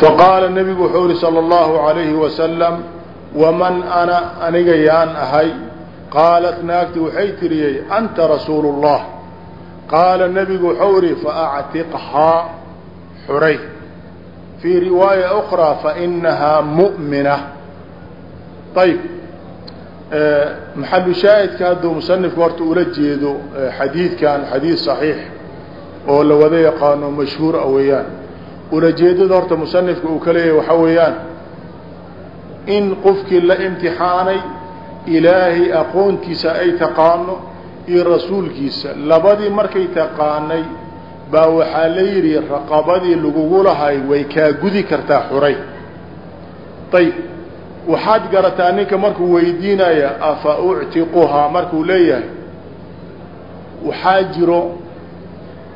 faqaala nebigu wuxuu ihi sala allahu calayhi wasalam waman ana aniga yaan ahay? Qaalat naagti waxay tiriyey anta rasuulu اllah qaala nebigu wuxuu ihi faactiqhaa xuray. Fii riwaaya ukraa fainahaa mu'mina. Ayb maxalu shaahidka hadduu musanifku horta ula jeedo xadiidkan xadiid saxiix oo lawada yaqaano mashhuura weeyaan ulajeedada horta musanifka uu ka leeyahay waxaa weeyaan in qofkii la imtixaanay ilaahay aqoontiisa ay taqaano iyo rasuulkiisa labadii markay taqaanay baa waxaa la yidhi raqabadii lagugu lahay way kaa gudi kartaa xuray. Ayb waxaad garataa ninka markuu weydiinaya afa uctiquhaa? markuu leeyahay waxaa jiro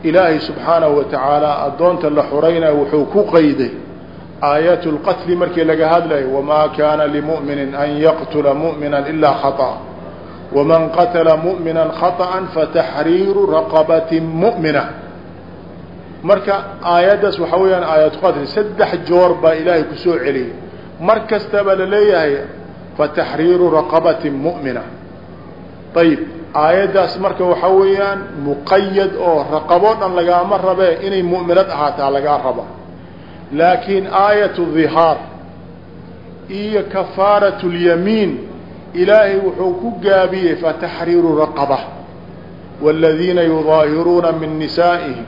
ilaahay subxaanahu wa tacaala addoonta la xuraynaya wuxuu ku qayday aayat lqatli markii laga hadlayo wamaa kaana limu'minin an yaqtula mu'mina ilaa khaطأ waman qatala mu'mina khaطأa fataxriiru raqabatin mu'mina marka aayaddaas waxaa weeyaan aayatqatli saddex joor baa ilaahay ku soo celiyay mar kastaba la leeyahay fataxriiru raqabatin mu'mina ayib aayaddaas marka waxaa weeyaan muqayad oo raqabo dhan lagaama rabee inay mu'minad ahaataa lagaa raba. Laakiin aayatu dhihaar iyo kafaaratu lyamiin ilaahay wuxuu ku gaabiyey fataxriiru raqaba. Wاladiina yudaahiruuna min nisaa'ihim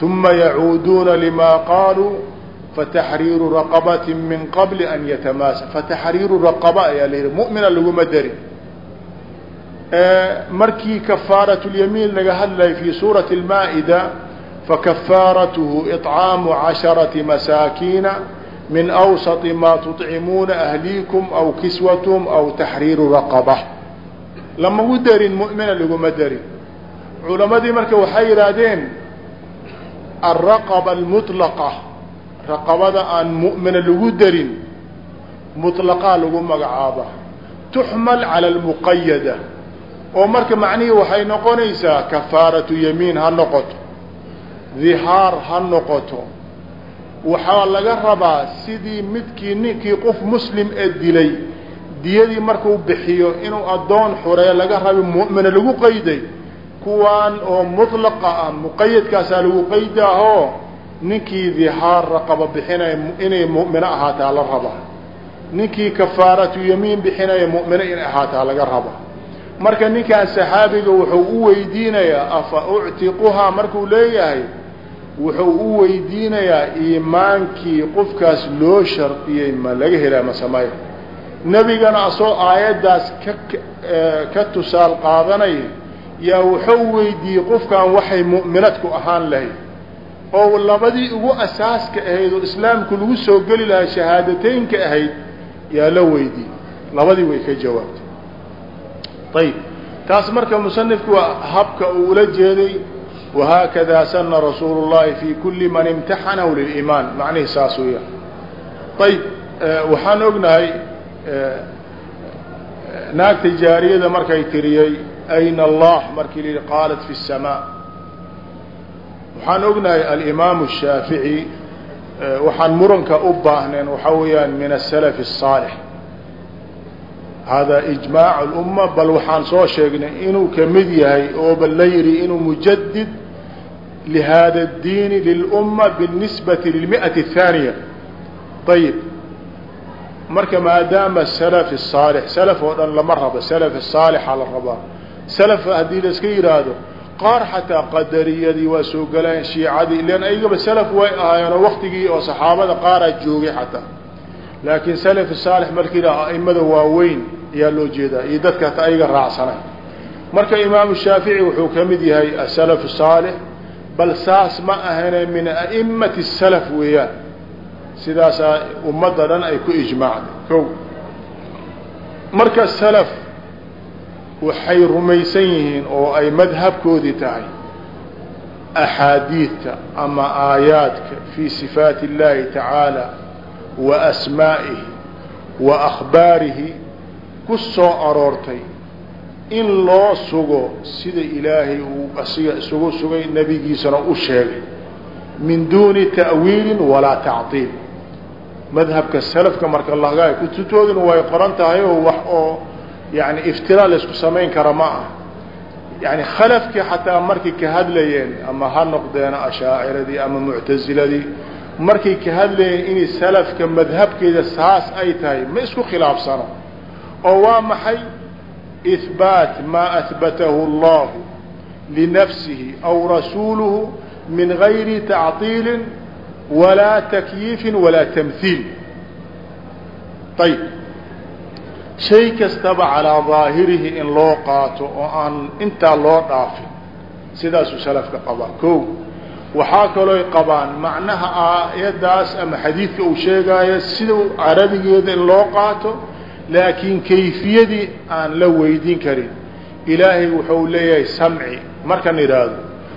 ثuma yacuuduuna lima qaaluu fataxriiru raqabati min qabli an yatamaasa fataxriiru raqaba ayaa la yidhi mu'mina laguma darin markii kafaaraة اlyamiin laga hadlayay fi suuraةi اlmaa'ida fakafaaratuhu iطcaamu casharati masaakiina min awsaطi maa tuطcimuuna ahliikum aw kiswatum aw taxriiru raqaba lamagu darin mu'mina laguma darin culamadii marka waxay yidhaahdeen alraqaba almuطlaqa raqabada aan mu'mina lagu darin muطlaqaa lagu magacaaba tuxmal cala almuqayada oo marka macnihii waxay noqonaysaa kafaaratu yamiin ha noqoto dhihaar ha noqoto waxaa laga rabaa sidii midkii ninkii qof muslim ee dilay diyadii markuu bixiyo inuu addoon xuree laga rabi mu'mina lagu qayday kuwaan oo mutlaqa ah muqayadkaasaa lagu qaydaahoo ninkii dhihaar raqaba bixinaya inay mu'mino ahaataa la rabaa. Ninkii kafaaratu yamiin bixinaya mu'mino inay ahaataa laga rabaa marka ninkaan saxaabiga wuxuu u weydiinayaa afa uctiquhaa? Markuu leeyahay wuxuu u weydiinayaa iimaankii qofkaas loo shardiyey ma laga helaa masamaya nebigana asoo aayaddaas ka ka tusaal qaadanaya yaa wuxuu weydiiyey qofkan waxay mu'minadku ahaan lahayd. Oo labadii ugu asaaska ahayd oo islaamku lagu soo geli lahaa shahaadateynka ahayd yaa la weydiiyey. Labadii way ka jawaabtay ayb taas marka musanifku waa habka uu ula jeeday wahaakada sana rasuulu llahi fi kuli man imtaxanahu liliimaan macnihi saas weya ayb waxaan ognahay naagta jaariyada markay tiriyey ayna allah markii la yihi qaalat fi الsamaa waxaan ognahay alimaamu الshaafiعي waxaan muranka u baahneen waxaa weeyaan min aلsalaf الصaalح hada ijmaac اlumma bal waxaan soo sheegnay inuu kamid yahay oo bal la yidhi inuu mujadid lihada اdiini lilumma biاlnisbati lilmiئati الthaaniya ayib marka maadaama salaf الصaalح salaf oo dhan lama rabo salaf الصaalixa la rabaa salaf haddii la iska yidhaahdo qaar xataa qadariyadii waa soo galayeen shiicadii ilan ayagaba salaf way ahaayeenoo waktigii oo saxaabada qaaraa joogay xataa laakiin salaf saalix markii la a'imada waaweyn ayaa loo jeedaa iyo dadka ayaga raacsanay. Marka imaamu shaafici wuxuu ka mid yahay asalaf saalix bal saas ma ahane min a'imati salaf weeyaan. Sidaasaa ummadda dhan ay ku ijmaacday ko marka salaf waxay rumaysan yihiin oo ay madhabkoodii tahay axaadiidta ama aayaadka fii sifaati اllahi tacaala wa asmaa'ihi wa akhbaarihi ku soo aroortay in loo sugo sida ilaahay uu asiga isugu sugay nebigiisana u sheegay. Min duuni ta'wiilin walaa tactiil madhabka salafka marka laga kutubtooduna way qoran tahay oo wax oo yani iftiraa laysku samayn kara ma ah yani khalafkii xataa markay ka hadlayeen ama ha noqdeen ashaaciradii ama muctaziladii markay ka hadlayeen inay salafka madhabkeeda saas ay tahay ma isku khilaafsano oo waa maxay? Ihbaat maa ahbatahu allahu linafsihi aw rasuuluhu min gayri tacطiili walaa takyiifin walaa tamhiil ayb shay kastaba calaa daahirihi in loo qaato oo aan intaa loo dhaafin. Sidaasuu salafka qabaa. Ko waxaa kalooy qabaan macnaha aayaddaas ama xadiidka uu sheegaayo sida carabigeeda in loo qaato laakiin kayfiyadii aan la weydiin karin. Ilaahay wuxuu leeyahay samci. Markan idhaahdo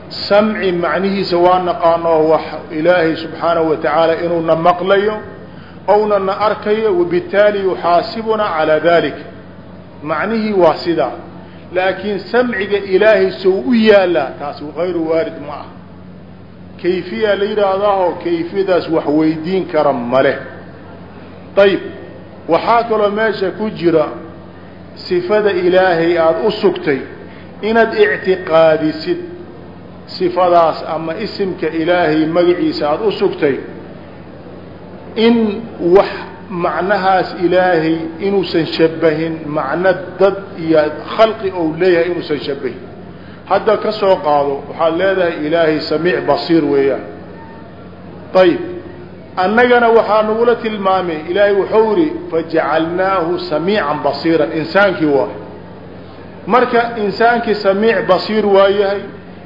samci macnihiisa waa naqaanoo wax ilaahay subxaanahu wa tacaala inuuna maqlayo ouna na arkayo wabitaali yuxaasibunaa calaa dalik macnihii waa sidaa. Laakiin samciga ilaahay sow u yaallaa taas hayru waarid ma ah kayfiya la yidhaahdaahoo kayfiyadaas wax weydiin kara male ayib waxaa kaloo meesha ku jira sifada ilaahay aada u sugtay inaad ictiqaadisid sifadaas ama isimka ilaahay magaciisa aada u sugtay in wax macnahaas ilaahay inuusan shabahin macno dad iyo khalqi ou leeyahay inuusan shabahin hadda ka soo qaado waxaad leedahay ilaahay samiic basiir weeyaan. Ayib annagana waxaa nagula tilmaamay ilaahay wuxuu yihi fajacalnaahu samiican basiiran. Insaankii waay marka insaankii samiic basiir waa yahay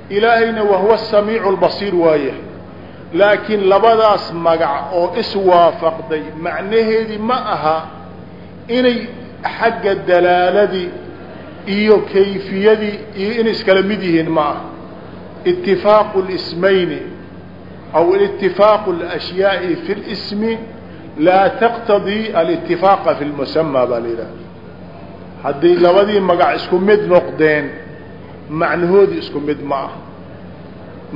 ilaahayna wahuwa samiicu lbasiir waa yahay laakiin labadaas magac oo iswaafaqday macnaheedii ma aha inay xagga dalaaladii iyo kayfiyadii iyo inay iskala mid yihiin ma aha. Itifaaqu lismayni aw itifaaqu اlashyaai fi اlismi laa taqtadii alitifaaqa fi lmusama baa la yidhaha hadday labadii magac isku mid noqdeen macnahoodii isku mid ma aha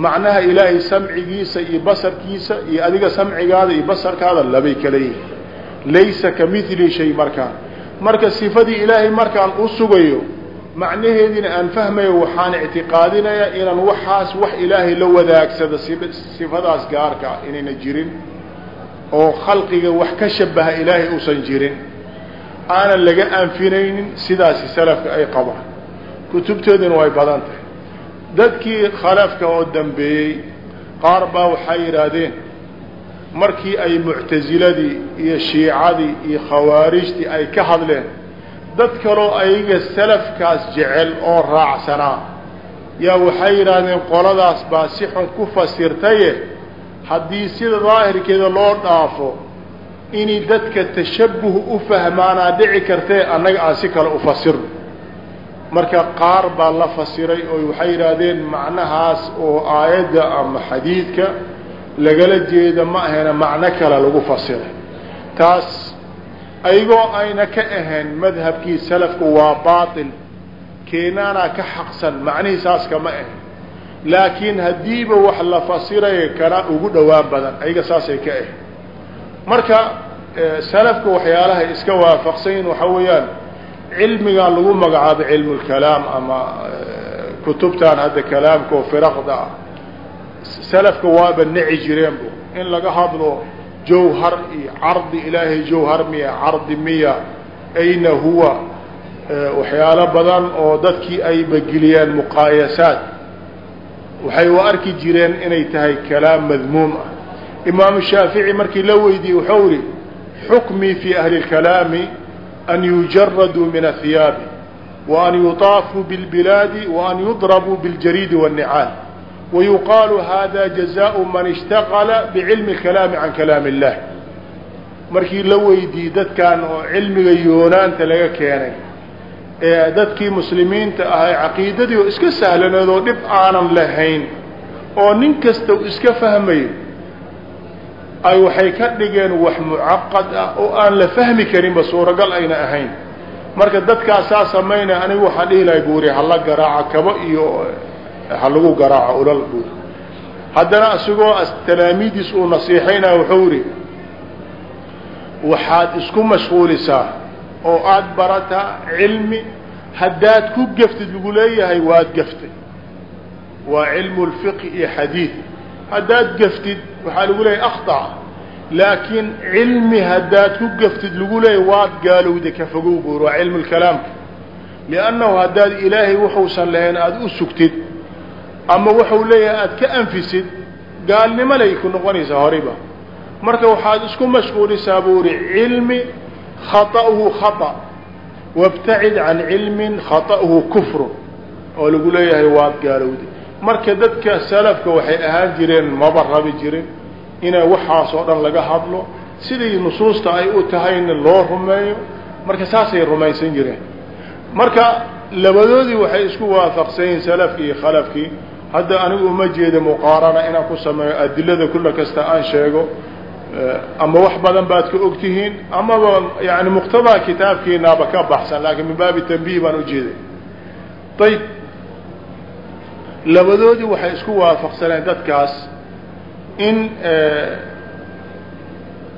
macnaha ilaahay samcigiisa iyo basarkiisa iyo adiga samcigaada iyo basarkaada labay kala yihiin laysa ka mili shay markaan marka sifadii ilaahay markaan u sugayo macnaheediina aan fahmayo waxaan ictiqaadinayaa inaan waxaas wax ilaahay la wadaagsada sifadaas gaarka inayna jirin oo khalqiga wax ka shabaha ilaahay uusan jirin. Aanan laga anfinaynin sidaasi salafka ay qabaan. Kutubtooduna way badan tahay. Dadkii khalafka oo dambeeyey qaar baa waxay yidhaahdeen markii ay muctasiladii iyo shiicadii iyo khawaarijtii ay ka hadleen dad kaloo ayaga salafkaas jecel oo raacsanaa yaa waxay yidhaahdeen qoladaas baa si xun ku fasirtaye. Haddii sida daahirkeeda loo dhaafo inay dadka tashabuh u fahmaanaa dhici kartee annaga aan si kale u fasirno. Marka qaar baa la fasiray oo waxay yidhaahdeen macnahaas oo aayadda ama xadiidka lagala jeeda ma ahayna macno kale lagu fasiray taas ayagoo ayna ka ahayn madhabkii salafku waa baatil keenaanaa ka xaqsan macnihii saas kama ahayn. Laakiin haddiiba wax la fasiraya kana ugu dhowaan badan ayaga saasay ka ahayn. Marka salafka waxyaalahay iska waafaqsanyiin waxaa weeyaan cilmigan lagu magacaabo cilmu lkalaam ama kutubtan hadda kalaamka oo firaqda ah salafka waaba nici jireenbu in laga hadlo jawhar iyo cardi ilaahay jawhar miya cardi miya ayna huwa waxyaalo badan oo dadkii ay bageliyeen muqaayasaad waxay u arki jireen inay tahay kalaam madmuum ah imaamu shaafici markii la weydiiyey wuxuu ihi xukmii fi ahli اlkalaami an yujaraduu min athiyaabi wa an yuطaafuu biاlbilaadi wa an yudrabuu biاljariidi wالnicaal wayuqaalu hada jazaau man ishtaqala bicilmi اkalaami can kalaam اllah markii la weydiiyey dadkan oo cilmiga yoonaanta laga keenay ee dadkii muslimiinta ahay caqiidadii oo iska sahlaneed oo dhib aanan lahayn oo nin kasta u iska fahmayo ay waxay ka dhigeen wax mucaqad ah oo aan la fahmi karinba suuragal ayna ahayn marka dadkaas saa samaynaya anigu waxaan dhihi lahay buuri hala garaaca kabo iyo ha lagu garaaco ulal buuri haddana isagoo talaamiidiis uu nasiixaynaya wuxuu ihi waxaad isku mashquulisaa oo aada barataa cilmi haddaad ku gaftid lagu leeyahay waad gaftay. Waa cilmu lfiqhi iyo xadiid. Haddaad gaftid waxaa lagu leeyahay akhطأ laakiin cilmi haddaad ku gaftid lagu leeyahay waad gaalowday ka fogow buur waa cilmu lkalaamka. Liannahu haddaad ilaahay wuxuusan lahayn aada u sugtid ama wuxuu leeyahay aada ka anfisid gaalnimo lay ku noqonaysaa horiba marka waxaad isku mashquulisaa buu ihi cilmi khaطأhu khaطأ wاbtacid can cilmin khaطأhu kufru oo lagu leeyahay waad gaalowday marka dadka salafka waxay ahaan jireen maba rabi jirin inay waxaas oo dhan laga hadlo sidii nusuusta ay u tahayna loo rumeeyo marka saasay rumaysan jireen marka labadoodii waxay isku waafaqsan yihiin salafkii iyo khalafkii hadda anigu uma jeeda muqaarana inaan ku sameeyo adilada kulla kasta aan sheego ama wax badan baad ka og tihiin amaba yani muqtadaa kitaabkiinaaba ka baxsan laakiin min baabi tanbiih baan ujeeday ayb labadoodii waxay isku waafaqsaneen dadkaas in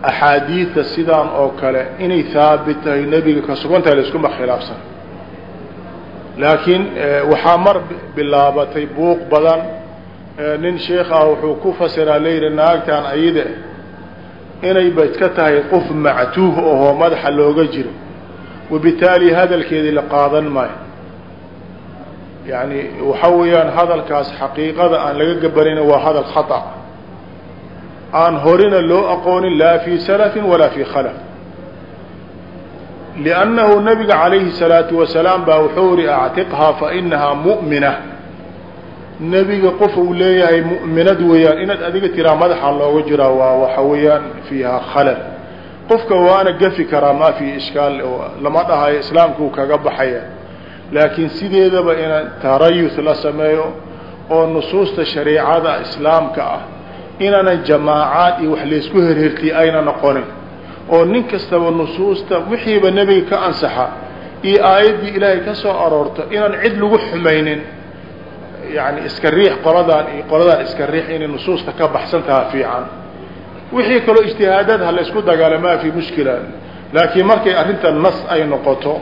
axaadiida sidaan oo kale inay haabit tahay nebiga ka sugan tahay laiskuma khilaafsan laakiin waxaa mar bilaabatay buuq badan. Nin sheekh ah wuxuu ku fasiraa layidhi naagtaan ayada inay ba iska tahay qof mactuuh ahoo madaxa looga jiro. Wabitaali hadalkeedii la qaadan maayo. Yani waxa weeyaan hadalkaas xaqiiqada aan laga gabanayna waa hadal khata. Aan horina loo aqoonin laa fi salafin walaa fi khalaf liannahu nabiga calayhi salaatu wasalaam baa wuxuu ihi actiqhaa fainahaa mu'mina nebiga qof uu leeyahay mu'minad weeyaan inaad adiga tiraa madaxa looga jiraa waa waxa weeyaan fiihaa khalal qofka waana gafi karaa ma fi ishkaal lama dhahayo islaamkuu kaga baxaya laakiin sideedaba inaan tarayuth la sameeyo oo nusuusta shariicada islaamka ah inaanan jamaacaad iyo wax laysku herhertiy ayna noqonin oo nin kastaba nusuusta wixiiba nebiga ka ansaxa iyo aayaddii ilaahay ka soo aroorto inaan cid lagu xumaynin yani iska riix qoladaan iyo qoladaan iska riix inay nusuusta ka baxsan taha fiican. Wixii kaloo ijtihaadaad ha laysku dagaala maa fi mushkila laakiin markay arrinta nas ay noqoto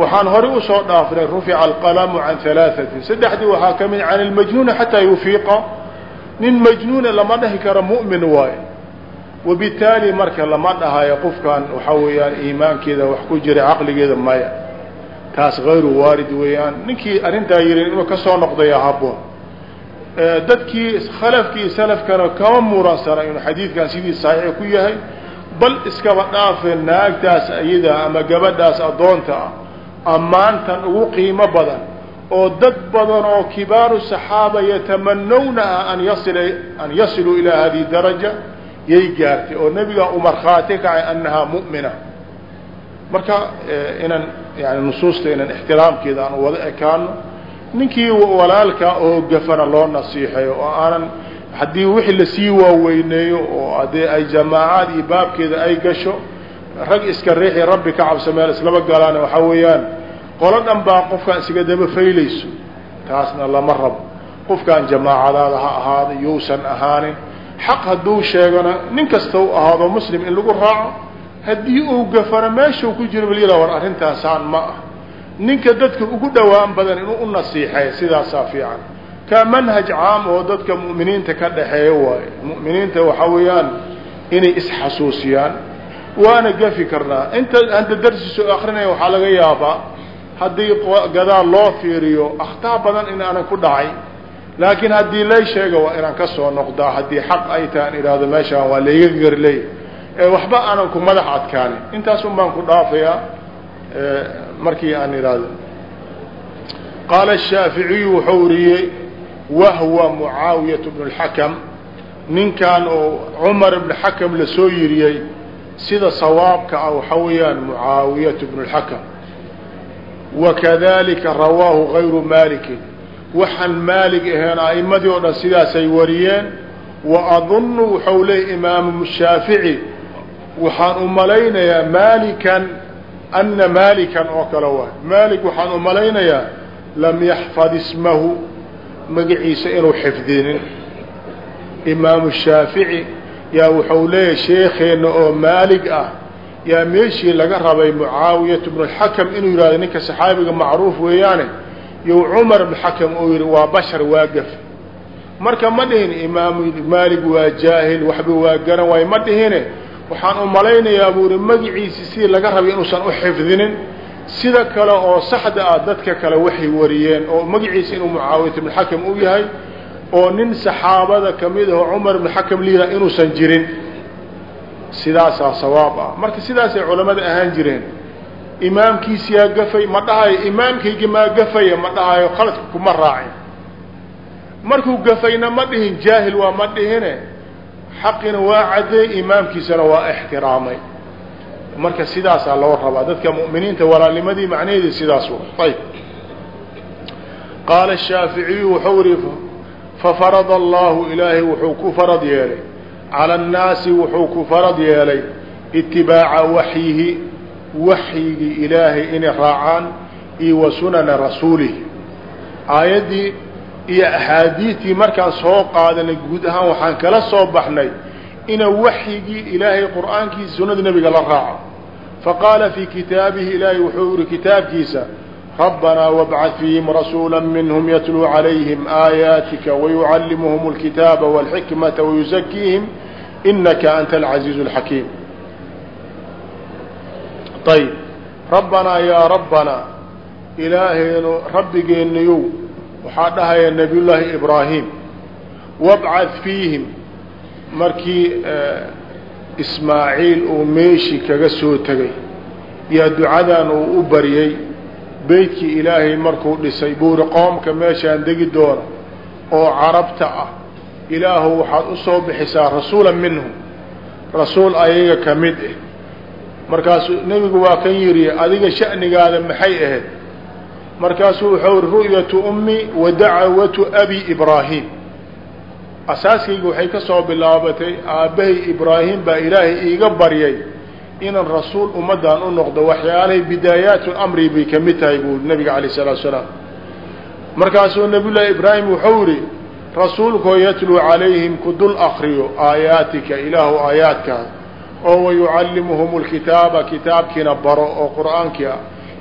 waxaan horey u soo dhaafnay rufica alqalamu can halaaثatin saddexdii waxaa ka mid can ilmajnuuni xataa yufiiqa. Nin majnuuna lama dhahi karo mu'min waayo wabitaali marka lama dhahayo qofkan waxaa weeyaan iimaankeeda wax ku jira caqligeeda maya. Taas hayru waarid weeyaan. Ninkii arrintaa yihi inuu ka soo noqdaya haboon dadkii khalafkii salafkana kama muransana inuu xadiidkan sidii saxiix ku yahay. Bal iskaba dhaafe naagtaas ayada ama gabadhaas addoonta ah. Ammaantan ugu qiimo badan oo dad badan oo kibaaru saxaaba yatamanawnaha an yasil an yasiluu ilaa hadihi daraja yay gaartay oo nebigaa u markhaati kacay annahaa mu'mina. Marka inaan yani nusuusta inaan ixtiraamkeeda aan wada ekaano ninkii walaalka oo gafana loo nasiixayo oo aanan haddii wixii la sii waaweyneeyo oo haddii ay jamaacaad iyo baabkeeda ay gasho rag iska riixi rabbi ka cabsa meel islaba galaan waxaa weeyaan qolo dhan baa qofkaan isaga daba faylayso taasna lama rabo. Qofkaan jamaacadaada ha ahaada yousan ahaanin xaq hadduu sheegana nin kasta u ahaado muslim in lagu raaco haddii uu gafana meeshuu ku jiro balyada war arrintaasaan ma ah. Ninka dadka ugu dhowaan badan inuu u nasiixeey sidaasaa fiican. Ka manhaj caam oo dadka mu'miniinta ka dhaxeeya waayo mu'miniinta waxaa weeyaan inay isxasuusiyaan. Waana gafi karnaa. Inta hadda darsiisu akrinaya waxaa laga yaabaa haddii gadaal loo fiiriyo akhtaa badan in aanan ku dhacay laakiin haddii lay sheega waa inaan ka soo noqdaa haddii xaq ay tahay an meeshaan waa layga garley ee waxba aanan ku madax adkaanin. Intaas un baan ku dhaafayaa markii aan idhaahdo qaala shaaficiyu wuxuu uriyey wahwa mucaawiyat bnu اlxakam ninkan oo cumar ibn xakam la soo yiriyey sida sawaabka ah waxaa weeyaan mucaawiyat bnu اlxakam wakadalika rawaahu gayru malikin waxaan maalig ahayn a'imadii oo dhan sidaasay wariyeen wa adunnu wuxuu leeyay imaamu shaafici waxaan u malaynayaa maalikan ana maalikan oo kale waay maalik waxaan u malaynayaa lam yaxfad ismahu magaciisa inuu xifdinin. Imaamu shaafici yaa wuxuu leeyahay sheekeenna oo maalig ah yaa meeshii laga rabay mucaawiyat bnu lxakam inuu yihahdo ninka saxaabiga macruuf weeyaane yow cumar bn xakam uu yihi waa bashar waa gaf. Marka ma dhihin imaamu maalig waa jaahil waxba waa garan waayo ma dhihine. Waxaan u malaynayaa buu ihi magiciisi sidii laga rabay inuusan u xifdinin. Sida kale oo saxda ah dadka kale waxay wariyeen. Oo magaciisa inuu mucaawiyat bn xakam u yahay oo nin saxaabada ka mid aho cumar bn xakam inuusan jirin. Sidaasaa sawaab ah. Marka sidaasay culamada ahaan jireen imaamkiisiyaa gafay ma dhahayo imaamkaygi maa gafaya ma dhahayo khaladka kuma raacin. Markuu gafayna ma dhihin jaahil waa ma dhihine. Xaqina waa caddeey imaamkiisana waa ixtiraamay. Marka sidaasaa loo rabaa. Dadka mu'miniinta walaalnimadii macnaheedi sidaas ayb qaala shaaficiyu wuxuu ihi fafarada allahu ilaahay wuxuu ku farad yeelay. Cala annaasi wuxuu ku farad yeelay itibaaca waxyihi waxyigii ilaahay inay raacaan iyo wa sunana rasuulihi. Aayaddii iyo axaadiidtii markaan soo qaadanay guud ahaan waxaan kala soo baxnay ina waxyigii ilaahay qur'aankiisa sunnada nebiga la raaco. Faqaala fii kitaabihi ilaahay wuxuu yihi kitaabkiisa rabbanaa wabcad fiihim rasuula minhum yatluu calayhim aayaatika wayucallimuhum alkitaaba walxikmata wayuzakiihim inaka anta alcaziizu alxakiim ayb rabbanaa yaa rabbanaa ilaaheenu rabbigeenniyow waxaa dhahaya nabiyullaahi ibraahim wabcad fiihim markii ismaaciil uu meeshii kaga soo tegay yaa ducadan uu u baryey beytkii ilaahay markuu dhisay buuri qoomka meeshaan degi doono oo carabta ah ilaahu waxaad u soo bixisaa rasuula minhum rasuul ayaga ka mid ah markaasuu nebigu waa kan yidhi adiga sha'nigaada maxay ahayd? Markaasuu wuxuu ru'yatu ummi wa dacwatu abi ibraahim. Asaaskayga waxay ka soo bilaabatay aabbahay ibraahim baa ilaahay iiga baryay inaan rasuul ummaddan u noqdo waxyaalahay bidaayaatu amri bay ka mid tahay buu nabiga alayh salaatu salaam markaasuu nabiyullaahi ibraahim wuxuu yihi rasuulkoo yatluu calayhim ku dul akriyo aayaatika ilaahu aayaadkaas oo wayucallimuhum lkitaaba kitaabkiina baro oo qur'aankii ah.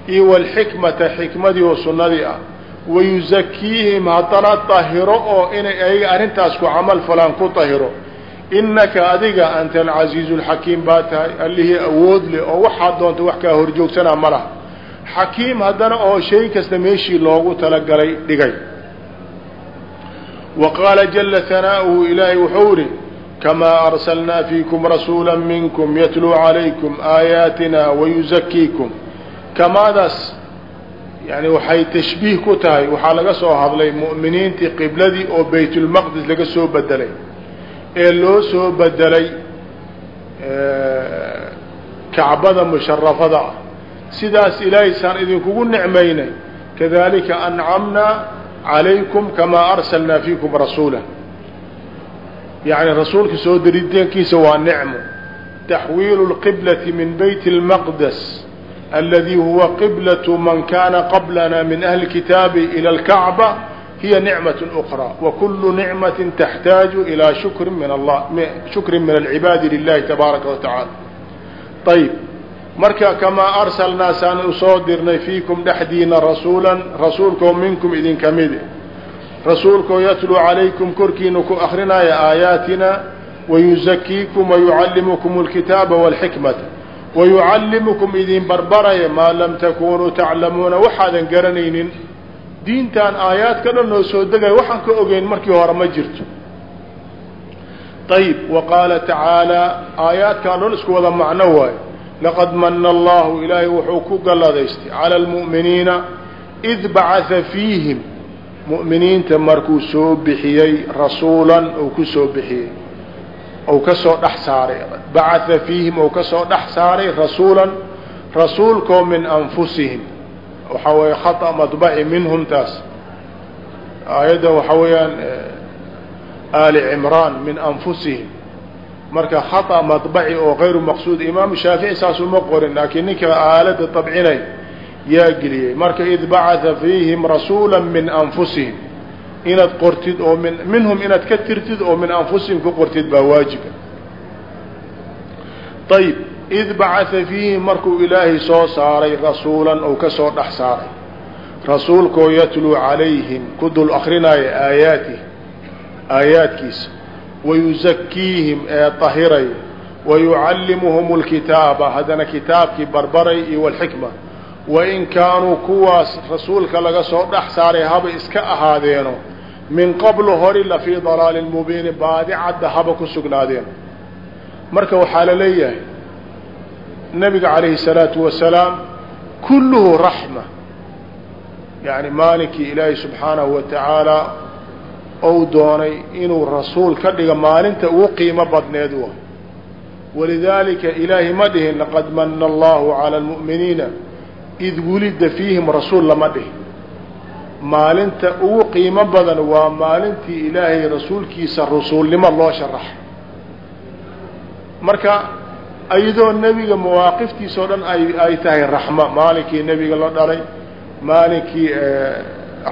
Iyo walxikmata xikmadii oo sunnadii ah. Wayuzakiihim haddana tahiro oo inay ayaga arrintaas ku camal falaan ku tahiro. Innaka adiga anta alcasiizu alxakiim baa tahay allihii awood leh oo waxaad doonta wax kaa horjoogsanaa ma laha. Xakiim haddana oo shay kasta meeshii loogu talagalay dhigay. Wa qaala jala hanaa'uhu ilaahay wuxuu idhi kamaa arsalnaa fiikum rasuula minkum yatluu calaykum aayaatina wayuzakiikum kamaadaas yani waxay tashbiih ku tahay waxaa laga soo hadlay mu'miniintii qibladii oo baytulmaqdis laga soo bedelay ee loo soo bedelay kacbada musharafada ah sidaas ilaahay saan idinkugu nicmaynay kadalika ancamnaa calaykum kamaa arsalnaa fiikum rasuula yani rasuulka soo daritankiisa waa nicmo taxwiilu lqiblati min bayt اlmaqdes aladi huwa qiblaة man kana qablana min ahli kitaabi ilى اlkacba hiya nicmaة أkrى wakulu nicmaةi taxtaaju ilى shukri min allah shukri min alcibaadi lilahi tabaaraka wa tacaala ayb marka kamaa arsalnaa saan usoo dirnay fiikum dhexdiina rasuula rasuulkoo minkum idinka mid rasuulkoo yatluu calaykum korkiina ku akrinaya aayaatina wayuzakiikum wayucallimukum اlkitaaba wاlxikmata wayucallimukum idin barbaraya maa lam takunuu taclamuuna waxaadan garanaynin diintan aayaadka dhan noo soo degaya waxaan ka ogeyn markii hore ma jirto. Ayb wa qaala tacaalaa aayaadkan dhan isku wada macno waayo laqad mana allahu ilaahay wuxuu ku galladaystay cala almu'miniina id bacatha fiihim mu'miniinta markuu soo bixiyey rasuulan uu ku soo bixiyey ou ka soo dhex saaray bacatha fiihim ou ka soo dhex saaray rasuulan rasuulkoo min anfusihim. Waxaa weeye khata madbaci minhum taas. Aayadda waxaa weeyaan ali cimraan min anfusihim. Marka khata madbaci oo kayru maqsuud imaamu shaafici saas qorin laakiin ninka aalada dabcinay yaa geliyey marka id bacaa fiihim rasuula min anfusihim. Inaad qortid oo min minhum inaad ka tirtid oo min anfusihim ka qortid baa waajiba. Ayib id bacaa fiihim markuu ilaahay soo saaray rasuulan ou ka soo dhex saaray. Rasuulkoo yatluu calayhim ku dul akrinaayo aayaatih aayaadkiisa. Wayusakiihim ee ahirayo wayucallimuhum اlkitaaba haddana kitaabkii barbaray iyo wاlxikma wain kaanuu kuwaas rasuulka laga soo dhex saaray haba iska ahaadeeno min qablu hori la fii dalaalin mubiinin baadi cadda haba ku sugnaadeen. Marka waxaa la leeyahay nabiga calayhi الsalaatu wasalaam kulluhu raxma yani maalinkii ilaahay subxaanahu wa tacaala ou doonay inuu rasuul ka dhiga maalinta ugu qiimo badneed wa. Walidaalika ilaahay ma dhihin laqad mana allahu cala almu'miniina id wulida fiihim rasuul lama dhihin maalinta ugu qiimo badan waa maalintii ilaahay rasuulkiisa rasuulnimo loo sharaxay marka iyadoo nebiga mawaaqiftiisa oo dhan ay ay tahay raxmo maalinkii nebiga la dhalay maalinkii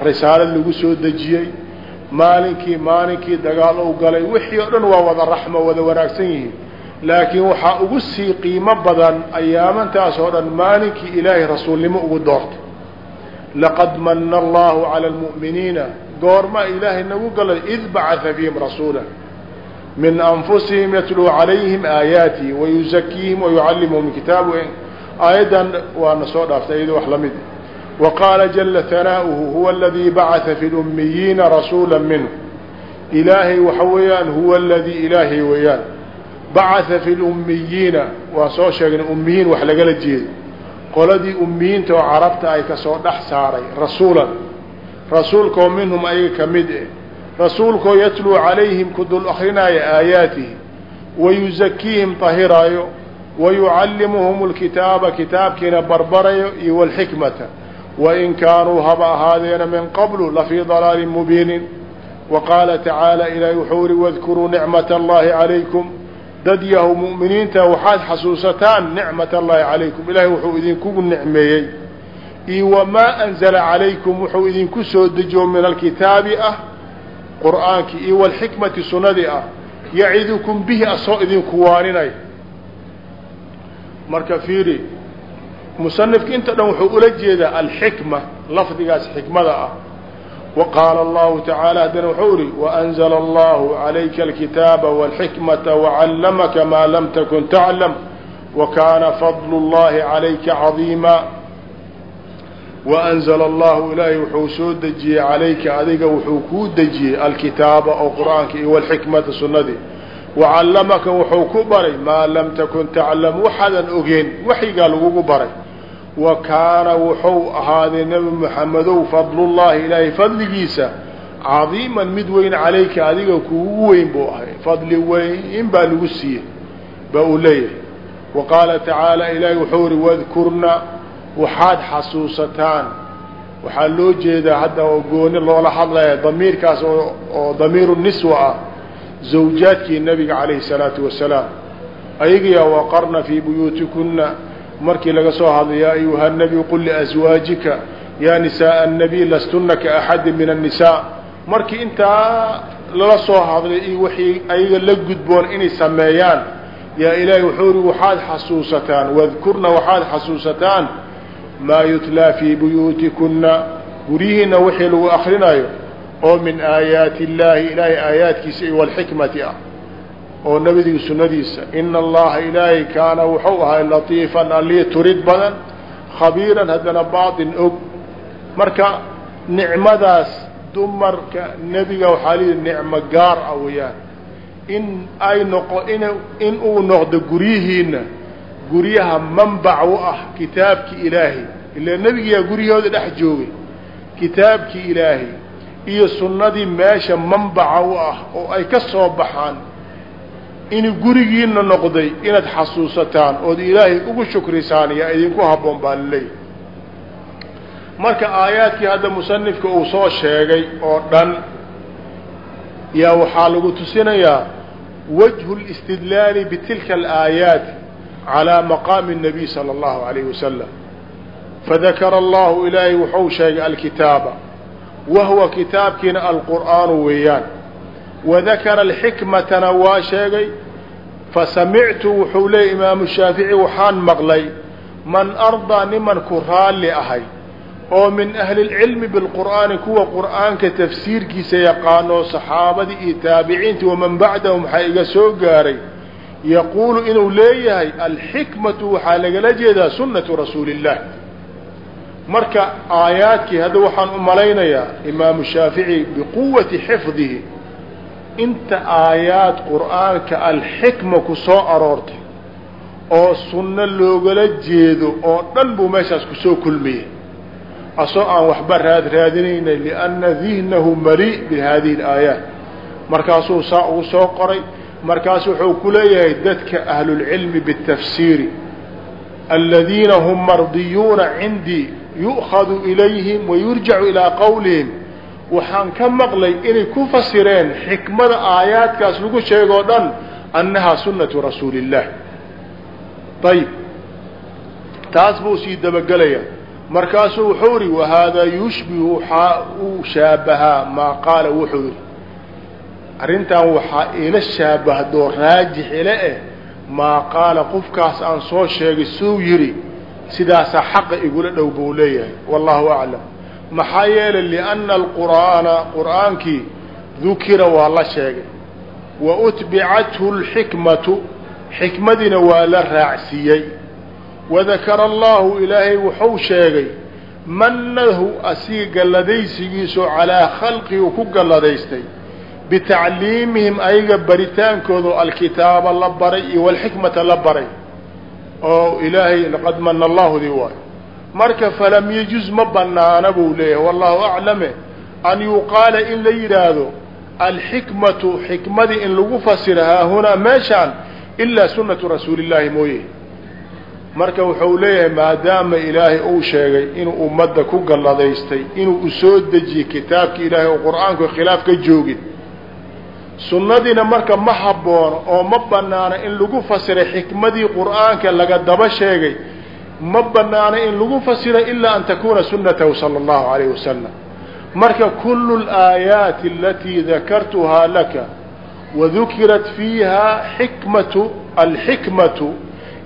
risaalo lagu soo dejiyey maalinkii maalinkii dagaal ou galay wixii oo dhan waa wada raxmo wada wanaagsan yihiin laakiin waxaa ugu sii qiimo badan ayaamantaas oo dhan maalinkii ilaahay rasuulnimo ugu doortay. Laqad mana allahu cala almu'miniina goormaa ilaahay nagu galay id bacada fiihim rasuula. Min anfusihim yatluu calayhim aayaatihi wayuzakiihim wayucallimuhum alkitaab aayaddan waana soo dhaaftay iyadoo wax la mid ah. wa qaala jala hanaa'uhu huwa aladii bacada fi lummiyiina rasuula minhu. Ilaahay waxa weeyaan huwa aladii ilaahay weeyaan bacaa fi lummiyiina waan soo sheegnay ummiyiin wax lagala jeedo. Qoladii ummiyiinta oo carabta ay ka soo dhex saaray rasuulan. Rasuulkoo minhum ayaga ka mid eh. Rasuulkoo yatluu calayhim ku dul akrinaayo aayaatihi. Wayuzakiihim tahiraayo. Wayucallimuhum lkitaaba kitaabkiina barbarayo iyo walxikmata wain kaanuu haba ahaadeena min qablu lafii dalaalin mubiinin. Wa qaala tacaala ilaahi wuxuu ihi wadkuruu nicmat allahi calaykum dad yahow mu'miniinta waxaad xasuusataan nicmat allahi calaykum. Ilaahay wuxuu idinkugu nicmeeyey. Iyo wamaa anzala calaykum wuxuu idinku soo dejiyo min alkitaabi ah qur'aankii iyo walxikmati sunnadii ah. Yacidukum bihi asoo idinku waaninay. Marka fiiri musanifka inta dhan wuxuu ula jeedaa alxikma lafdigaas xikmada ah wa qaala allahu tacaala haddana wuxuu ihi waanzla allahu calayka alkitaaba walxikmata wacallamaka maa lam takun taclam wakaana fadlu llahi calayka cadiima waanzla allahu ilaahay wuxuu soo dejiyey calayka adiga wuxuu kuu dejiyey alkitaaba oo qur'aanka iyo walxikmata sunnadii. Wacallamaka wuxuu ku baray maa lam takun taclam waxaadan ogeen waxyigaa lagugu baray wa kaana wuxuu ahaaday nebi moxamedow fadlullaahi ilaahay fadligiisa cadiiman mid weyn calayka adiga kuugu weyn buu ahay. Fadli weyn baa lagu siiyey ba uu leeyahay. Wa qaala tacaala ilaahay wuxuu ihi wadkurna waxaad xasuusataan. Waxaa loo jeedaa hadda oo gooni loola hadlaya damiirkaas oo damiiru niswa ah zawjaadkii nabiga calayhi salaatu wasalaam. Ayagiya waqarna fii buyuutikuna markii laga soo hadlay yaa ayuha nabiy qul liaswaajika yaa nisaءa الnabiy lastuna kaaxadi min الnisaa markii intaa lala soo hadlay iyo wixii ayaga la gudboon inay sameeyaan yaa ilaahay wuxuu ri waxaad xasuusataan wadkurna waxaad xasuusataan maa yutlaa fii buyuutikuna guryihiina wixii lagu akrinayo oo min aayaati اllaahi ilaahay aayaadkiisa iyo walxikmati ah oo nabadiga sunadiisa ina allaha ilaahay kaana wuxuu ahay latiifan allii turid badan khabiiran haddana baatin og. Marka nicmadaas dumarka nebiga waxaa lihi nicmo gaar ah weeyaan. In ay noqo in in uu noqdo guryihiina guryaha manbac u ah kitaabkii ilaahay. Ilaa nebigayaa guryahooda dhex joogay kitaabkii ilaahay iyo sunnadii meesha manbaca u ah oo ay ka soo baxaan inuu gurigiina noqday inaad xasuusataan ood ilaahay ugu shukrisaan yaa idinku habboon baa laleeyahy marka aayaadkii hadda musanifka uu soo sheegay oo dhan yaa waxaa lagu tusinayaa wajhu اlاstidlaali bitilka alaayaati calىa maqaami الnabiy salى اllahu عalayh wasalam fadakara allahu ilaahay wuxuu sheegay alkitaaba wa huwa kitaabkiina alqur'aanu weeyaan wadakara alxikmatana waa sheegay fasamictu wuxuu leeyay imaamu shaafici waxaan maqlay man ardaa niman ku raalli ahay oo min ahli lcilmi bilqur'aani kuwa qur'aanka tafsiirkiisa yaqaanoo saxaabadii iyo taabiciintii waman bacdahum waxaa iga soo gaaray yaquulu inuu leeyahay alxikmatu waxaa lagala jeedaa sunnatu rasuuli illah marka aayaadkii hadda waxaan u malaynayaa imaamu shaafici biquwati xifdihi inta aayaad qur'aanka alxikma ku soo aroortay oo sunno loogala jeedo oo dhan buu meeshaas ku soo kulmiyey. Asoo aan waxba raad raadinayna lianna dihnahu mali bi hadihi alaayaat. Markaasuu saa ugu soo qoray markaas wuxuu ku leeyahay dadka ahlulcilmi biاtafsiiri aladiina hum mardiyuuna cindii yu'khadu ilayhim wayurjacu ilaa qowlihim waxaan ka maqlay inay ku fasireen xikmada aayaadkaas lagu sheegoo dhan annahaa sunnatu rasuuli illah ayib taas buu sii dabagelaya markaasuu wuxuu yihi wahaadaa yushbihu waxaa uu shaabahaa maa qaala wuxuu yihi arrintan waxaa ila shaabahdoo raajix ile eh maa qaala qofkaas aan soo sheegay suu yidhi sidaasaa xaqa igula dhow buu leeyahay. Wallahu aclam maxaa yeelay lianna alqur'aana qur'aankii dukira waa la sheegay. Wa utbicathu alxikmatu xikmadiina waa la raacsiiyey. Wadakara allahu ilaahay wuxuu sheegay mannahu asiga galladaysigiisoo calaa khalqii uu ku galladaystay bitacliimihim ayaga baritaankooda alkitaaba la baray iyo walxikmata la baray. Oo ilaahay laqad mana allahu dii waayo marka falam yajuz ma banaana buu leeyahay. Wallahu aclame an yuqaala in la yidhaahdo alxikmatu xikmadii in lagu fasira haahunaa meeshaan ilaa sunatu rasuuli illaahi mooye. Marka wuxuu leeyahay maadaama ilaahay uu sheegay inuu ummadda ku galladaystay inuu u soo dejiyey kitaabki ilaahay oo qur'aanku khilaaf ka joogin sunnadiina marka ma haboono oo ma banaano in lagu fasiray xikmadii qur'aanka laga daba sheegay ma banaano in lagu fasiro ilaa an takuna sunatahu sala allahu alayhi wasalam marka kulu alaayaati alatii dakartuhaa laka wadukirat fiiha xikmatu alxikmatu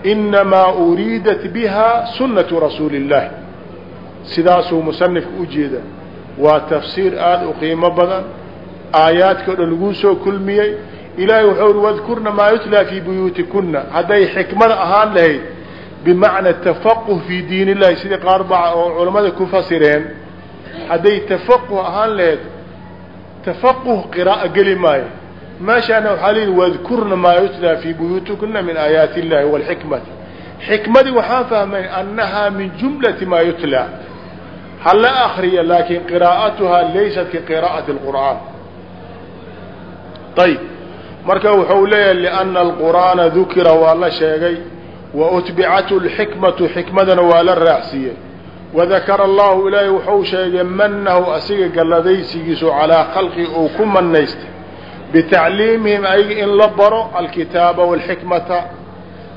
inamaa uriidat biha sunatu rasuuli اllahi sidaasuu musanifka u jeeda. Waa tafsiir aada u qiimo badan. Aayaadka o dhan laguu soo kulmiyey. Ilaahay wuxuu uri wadkurna maa yutlaa fii buyuutikuna hadday xikmada ahaan lahayd bimacna tafaquh fii diin illahi sidii qaar baa oo culammada ku fasireen hadday tafaquh ahaan lahayd tafaquh qira'a geli maayo. Meeshaana waxaa leyihi wadkurna maa yutlaa fii buyuutikuna min aayaati illahi walxikmati xikmadii waxaan fahmay annahaa min jumlati maa yutlaa hala akriya laakin qiraa'atuhaa laysat ka qiraa'ati اlqur'aan marka wuxuu leeyahay lianna alqur'aana dukira waa la sheegay wa utbicathu lxikmatu xikmadana waa la raacsiiyey wadakara allahu ilaahay wuxuu sheegay manahu asiga galladaysigiisu calaa khalqi uu ku manaystay bitacliimihim ayaga in la baro alkitaaba walxikmata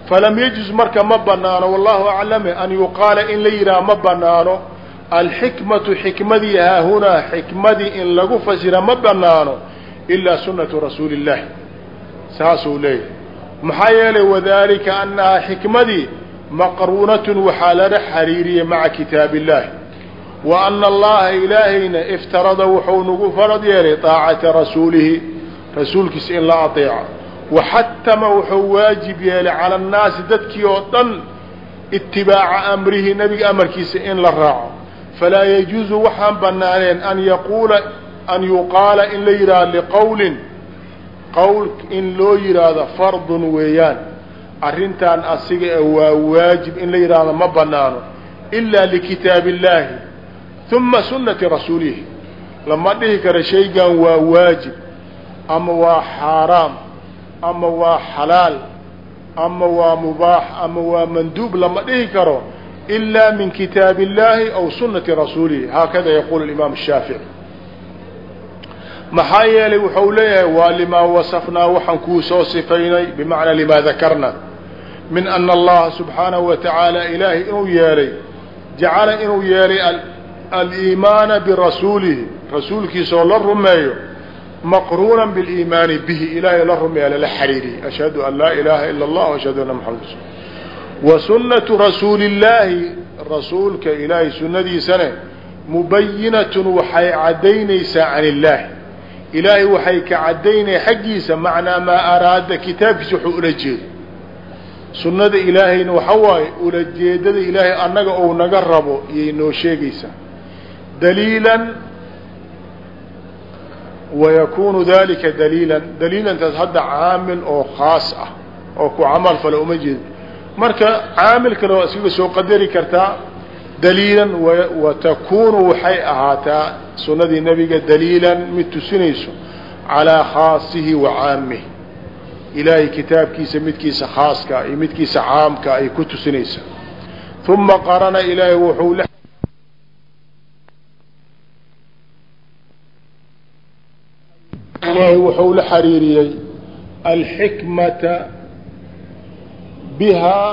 falam yajuz marka ma banaano wallahu aclame an yuqaala in la yidhaha ma banaano alxikmatu xikmadii haahunaa xikmadii in lagu fasira ma banaano ilaa sunatu rasuuli illahi saasuu leeyahay maxaa yeelay wadalika annahaa xikmadii maqruunatun waxaa lala xariiriyey maca kitaabi illaahi wa ana allaha ilaahayna iftarada wuxuu nagu farad yeelay taacata rasuulihi rasuulkiisa in la ateeco waxatama wuxuu waajib yeelay cala annaasi dadkii oo dhan itibaaca amrihi nebiga amarkiisa in la raaco. Falaa yajuuzu waxaan banaaneen an yaquula an yuqaala in la yidhaahdo liqowlin qowl in loo yidhaahdo fardun weeyaan. Arrintan asiga e waa waajib in la yidhaahdo ma banaano ilaa likitaabi illaahi uma sunnati rasuulihi. Lama dhihi karo shaygan waa waajib ama waa xaaraam ama waa xalaal ama waa mubaax ama waa manduub. Lama dhihi karo ilaa min kitaabi illaahi aw sunnati rasuulihi. Haakada yaquulu imaam shaafici maxaa yeelay wuxuu leeyahay waa limaa wasafnaa waxaan kuu soo sifaynay bimacnaa limaa dakarna min ana allaha subxaanahu wa tacaala ilaahay inuu yeelay jacala inuu yeelay aliimaana birasuulihi rasuulkiisa oo la rumeeyo maqruunan biliimaani bihi. Ilaahay la rumeeya lala xariiriyey ashhadu an laa ilaaha ila allah ashhadu anna maxamad rasul. Wa sunnatu rasuuli illaahi rasuulka ilaahay sunnadiisane mubayinatun waxay caddaynaysaa can illaahi ilaahay waxay ka caddaynaya xaggiisa macnaa maa araada kitaabkiisa wuxuu ula jeedo sunnada ilaahayna waxa waaye ulajeedada ilaahay annaga ou naga rabo iyay noo sheegaysaa. Daliilan wayakunu dalika daliilan. Daliilantaas hadda caamil oo khaas ah oo ku camal fale uma jeedo marka caamil kale waa iskaga soo qadari kartaa daliilan watakunu waxay ahaataa sunnadii nebiga daliilan mid tusinayso calaa khaasihi wa caamih ilaahay kitaabkiisa midkiisa khaaska iyo midkiisa caamka ay ku tusinaysaa uma qarana ilaahay wuxuu ilaahay wuxuu la xariiriyey alxikmata bihaa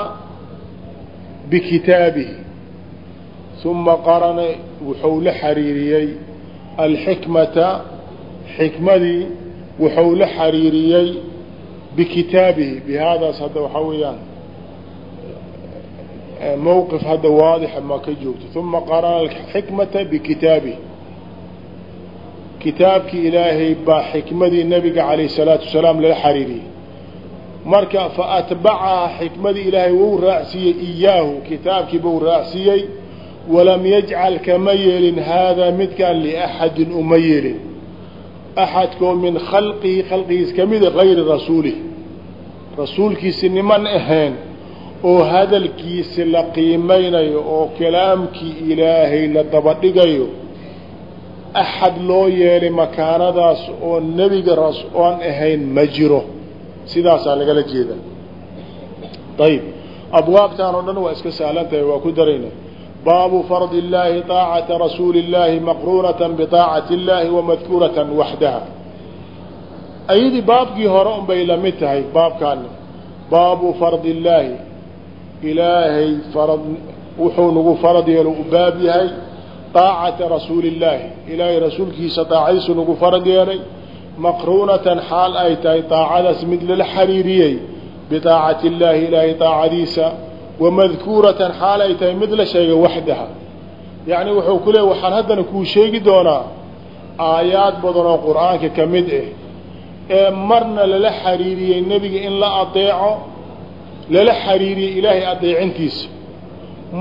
bikitaabihi uma qarana wuxuu la xariiriyey alxikmata xikmadii wuxuu la xariiriyey bikitaabihi bihaadaas hadda waxaa weeyaan mowqif hadda waadixa ma ka joogto uma qarana alxikmata bikitaabihi kitaabkii ilaahay baa xikmadii nabiga calayh salaatu wasalaam lala xariiriyey marka faatbacaha xikmadii ilaahay wou raacsiiyey iyaahu kitaabkii bau raacsiiyey walam yajcal kama yeelin haadaa midkaan liaxadin uma yeelin. Axadkoo min khalqihi khalqigiis ka mida gayri rasuulih. Rasuulkiisi niman ahayn oo hadalkiisi la qiimaynayo oo kalaamkii ilaahay la dabadhigayo axad loo yeelay makaanadaas oo nebiga oan ahayn ma jiro. Sidaasaa lagala jeeda ayib abwaabtaan oo dhan waa iska sahlan tahay waa ku darayna baabu fardi illaahi طaacata rasuuli اllaahi maqruunata biطaacati اllaahi wamadkuurata waxdaha ayadii baabkii hore un bay la mid tahay baabkaani baabu fardi illaahi ilaahay farad wuxuu nagu farad yeelo u baab yahay طaacata rasuuli اllaahi ilaahay rasuulkiisa طaacadiisu nagu farad yeelay maqruunatan xaal ay tahay طaacadaas mid lala xariiriyey biطaacati اllaahi ilaahay طaacadiisa wamadkuuratan xaal ay tahay mid la sheegay waxdaha yacni wuxuu ku leey waxaan haddana kuu sheegi doonaa aayaad badan oo qur'aanka ka mid ah ee marna lala xariiriyey nebiga in la adeeco lala xariiriyey ilaahay adeecintiisa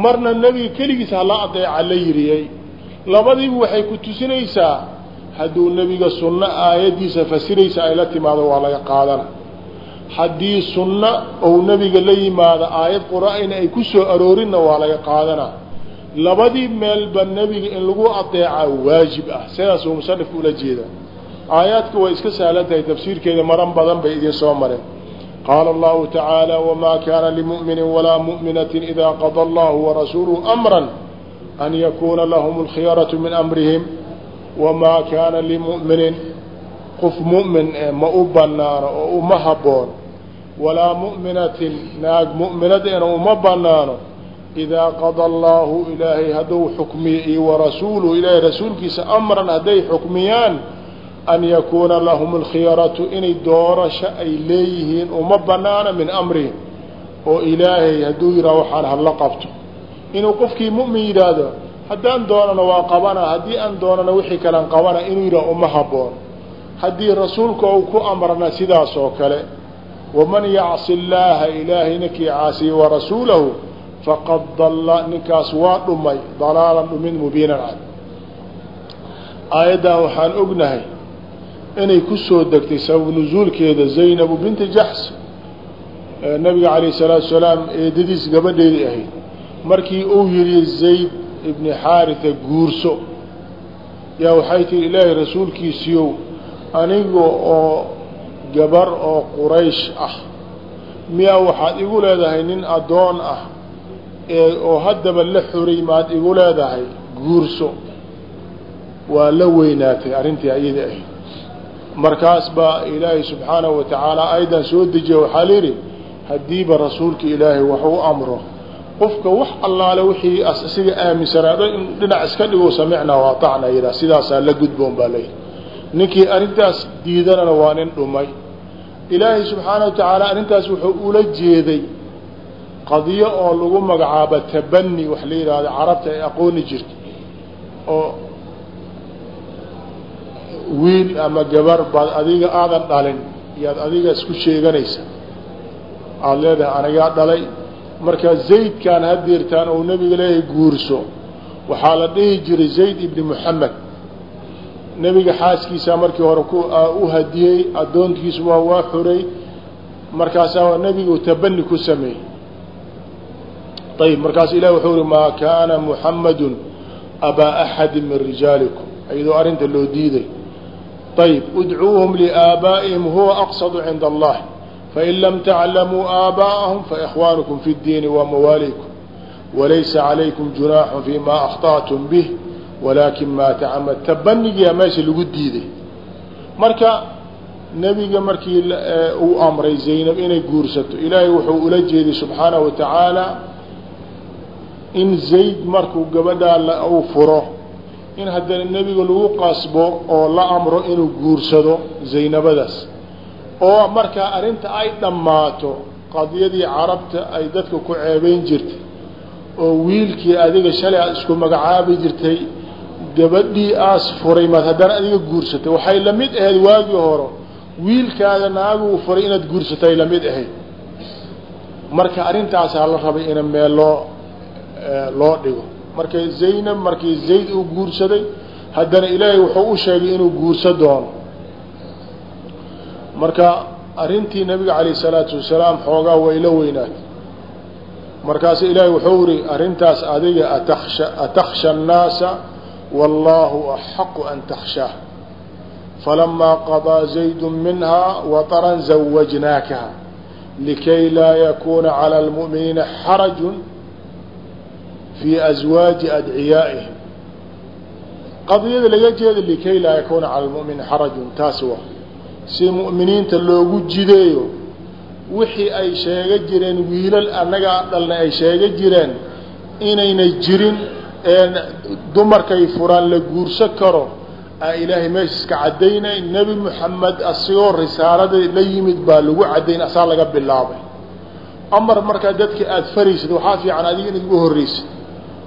marna nebiga keligiisa hala adeeca la yiriyey labadiiba waxay ku tusinaysaa hadduu nebiga sunno aayaddiisa fasiraysa ay la timaado waa laga qaadana haddii sunno ou nebiga la yimaado aayad qur'aan ay ku soo aroorinna waa laga qaadanaa. Labadii meelba nebiga in lagu adeecaa waajib ah. Sidaas uu musanifku ula jeedaa. Aayaadka way iska sahlan tahay tafsiirkeeda maran badan bay idin soo mareen. Qaala allahu tacaala wamaa kaana limu'minin walaa mu'minatin idaa qada allahu warasuuluhu amran an yakuuna lahum alkhiyaratu min amrihim. Wamaa kaana limu'minin. Qof mu'min e ma u banaano oo uma habboon walaa mu'minatin naag mu'minadeena uma banaano idaa qada allaahu ilaahay hadduu xukmiye iyo warasuuluhu ilaahay rasuulkiisa amran hadday xukmiyaan an yakuuna lahum alkhiyaratu inay doorasho ay leeyihiin uma banaano min amrihim oo ilaahay hadduu yidhaha waxaan hadla qabto inuu qofkii mu'min yidhaahdo haddaan doonana waa qabana haddii aan doonana wixii kalean qabana inuu yidhaha uma habboon haddii rasuulka uu ku amrana sidaas oo kale waman yacsi illaaha ilaahayna kii caasiye warasuulahu faqad dalla ninkaas waa dhumay dalaalan dhumin mubiinan cad aayaddan waxaan ognahay inay ku soo degtay sabab nusuulkeeda zaynabu binti jaxs nabiga calayh salaatu salaam eedadiis gabadheedii ahayd markii uu yidhi zayd ibni xaarita guurso yaa waxay tihi ilaahay rasuulkiisiiyow aniga oo gabar oo quraysh ah. Miyaa waxaad igu leedahay nin addoon ah ee oo haddaba la xoray maad igu leedahay guurso. Waa la weynaatay arrintii ayada ahayd. Markaas baa ilaahay subxaanahu wa tacaala aydan soo dejiya waxaa layidhi haddiiba rasuulka ilaahay wax u amro. Qofka wax allaale wixii asiga aaminsanaado in dhinac iska dhigo samicnaa waatacna yidhah sidaasaa la gudboon baa layidhi ninkii arrintaas diidanana waa nin dhumay ilaahay subxaana wa tacaala arrintaas wuxuu ula jeeday qadiyo oo lagu magacaabo tabani wax la yidhaahdo carabta ay aqooni jirta oo wiil ama gabar baad adiga aadan dhalin yaad adiga isku sheeganaysa. Aada leedahay anigaa dhalay markaa zaydkaan hadeertaan ou nebiga leeyahay guurso. Waxaa la dhihi jiray zayd ibni moxamed nebiga xaaskiisa markii hore ah, u hadiyey addoonkiisu waa waa xuray. Markaasaa nebigu tabani ku sameeyey. Ayb markaasu ilahi wuxuu uri maa kaana muxamadu abaa axadi min rijaalikum. Iyadoo arrinta loo diiday. Ayb idcuuhum liaabaa'ihim huwa aqsadu cinda allah fain lam taclamuu aabaa'ahum faإkhwaanukum fi اdiini wa mawaaliikum walaysa calaykum junaaxun fii ma akhta'tum bih walaakin maa tacamad tabanigiyaa meesha lagu diiday. Marka nebiga markii uu amray zaynab inay guursato ilaahay wuxuu ula jeeday subxaanaه wa tacaala in zayd markuu gabadhaa uu furo in haddana nebiga lagu qasbo oo la amro inuu guursado zaynabadaas. Oo markaa arrinta ay dhammaato qadiyadii carabta ay dadka ku ceebeyn jirtay oo wiilkii adiga shalay aad isku magacaabi jirtay gabadhii aas furay maad haddana adiga guursatay. Waxay la mid ahayd waagii hore. Wiilkaada naaguu furay inaad guursatay la mid ahayd. Marka arrintaasaa la rabay ina meel loo loo dhigo. Marka zaynab markii zayd uu guursaday haddana ilaahay wuxuu u sheegay inuu guursa doono. Marka arrintii nabiga calayh isalaatu wasalaam xoogaa way la weynaatay. Markaasu ilaahay wuxuu iri arrintaas adiga ataksha ataksha annaasa wallaahu axaqu an takshaah falamaa qadaa zaydu minhaa wataran zawajnaakaha likay laa yakuuna cala almu'miniina xarajun fii aswaaji adciyaa'ihim qadiyada laga jeeda likay laa yakuuna cala almu'miniina xarajun taasi waa si mu'miniinta loogu jideeyo wixii ay sheega jireen wiilal annagaa dhalna ay sheega jireen inayna jirin dumarkay furaan la guurso karo aa ilaahay meesha iska caddaynay. Nebi moxamed asigoo risaalada la yimid baa lagu caddayn asaa laga bilaabay. Amar markaa dadka aada faraysid waxaa fiican adiga inaad ugu horreysid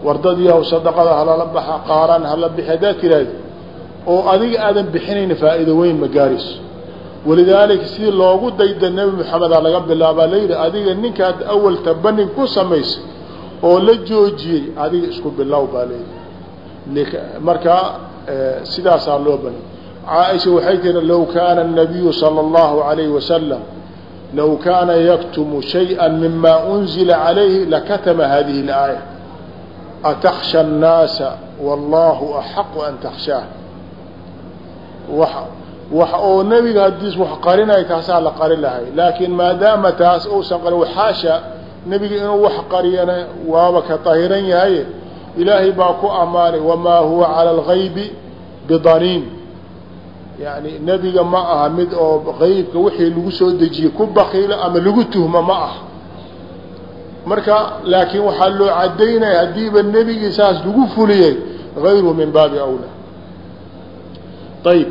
wardadiyaw sadaqada halala baxa qaaraan hala bixi haddaad tiraahdi oo adiga aadan bixinayna faa'iido weyn ma gaarayso. Walidaalika sidii loogu dayda nebi moxamedaa laga bilaabaa layidhi adiga ninkaad awal tabanig ku samaysay oo la joojiyey adiga isku bilow baa layidhi markaa sidaasaa loo bani caaisha waxay tiri low kaana الnabiyu salى اllahu عalayhi wasalam low kaana yaktumu shayئa mima unzila calayhi lakatama hadihi اlaaya ataksha الnaasa wallahu axaqu an takshaah wax oo nebiga haddiis wax qarinaya taasaa la qarin lahay laakiin maadaama taas uusan qarin xaasha nebiga inuu wax qariyana waaba ka tahiran yahay ilaahay baa ku ammaanay wamaa huwa cala algaybi bidaniin. Yani nebiga ma aha mid oo qaybka wixii lagu soo dejiyey ku bakiilo ama lagu tuhmo ma aha. Marka laakiin waxaa loo cadaynaya haddiiba nebigii saas lagu fuliyey gayru min baabi awla ayb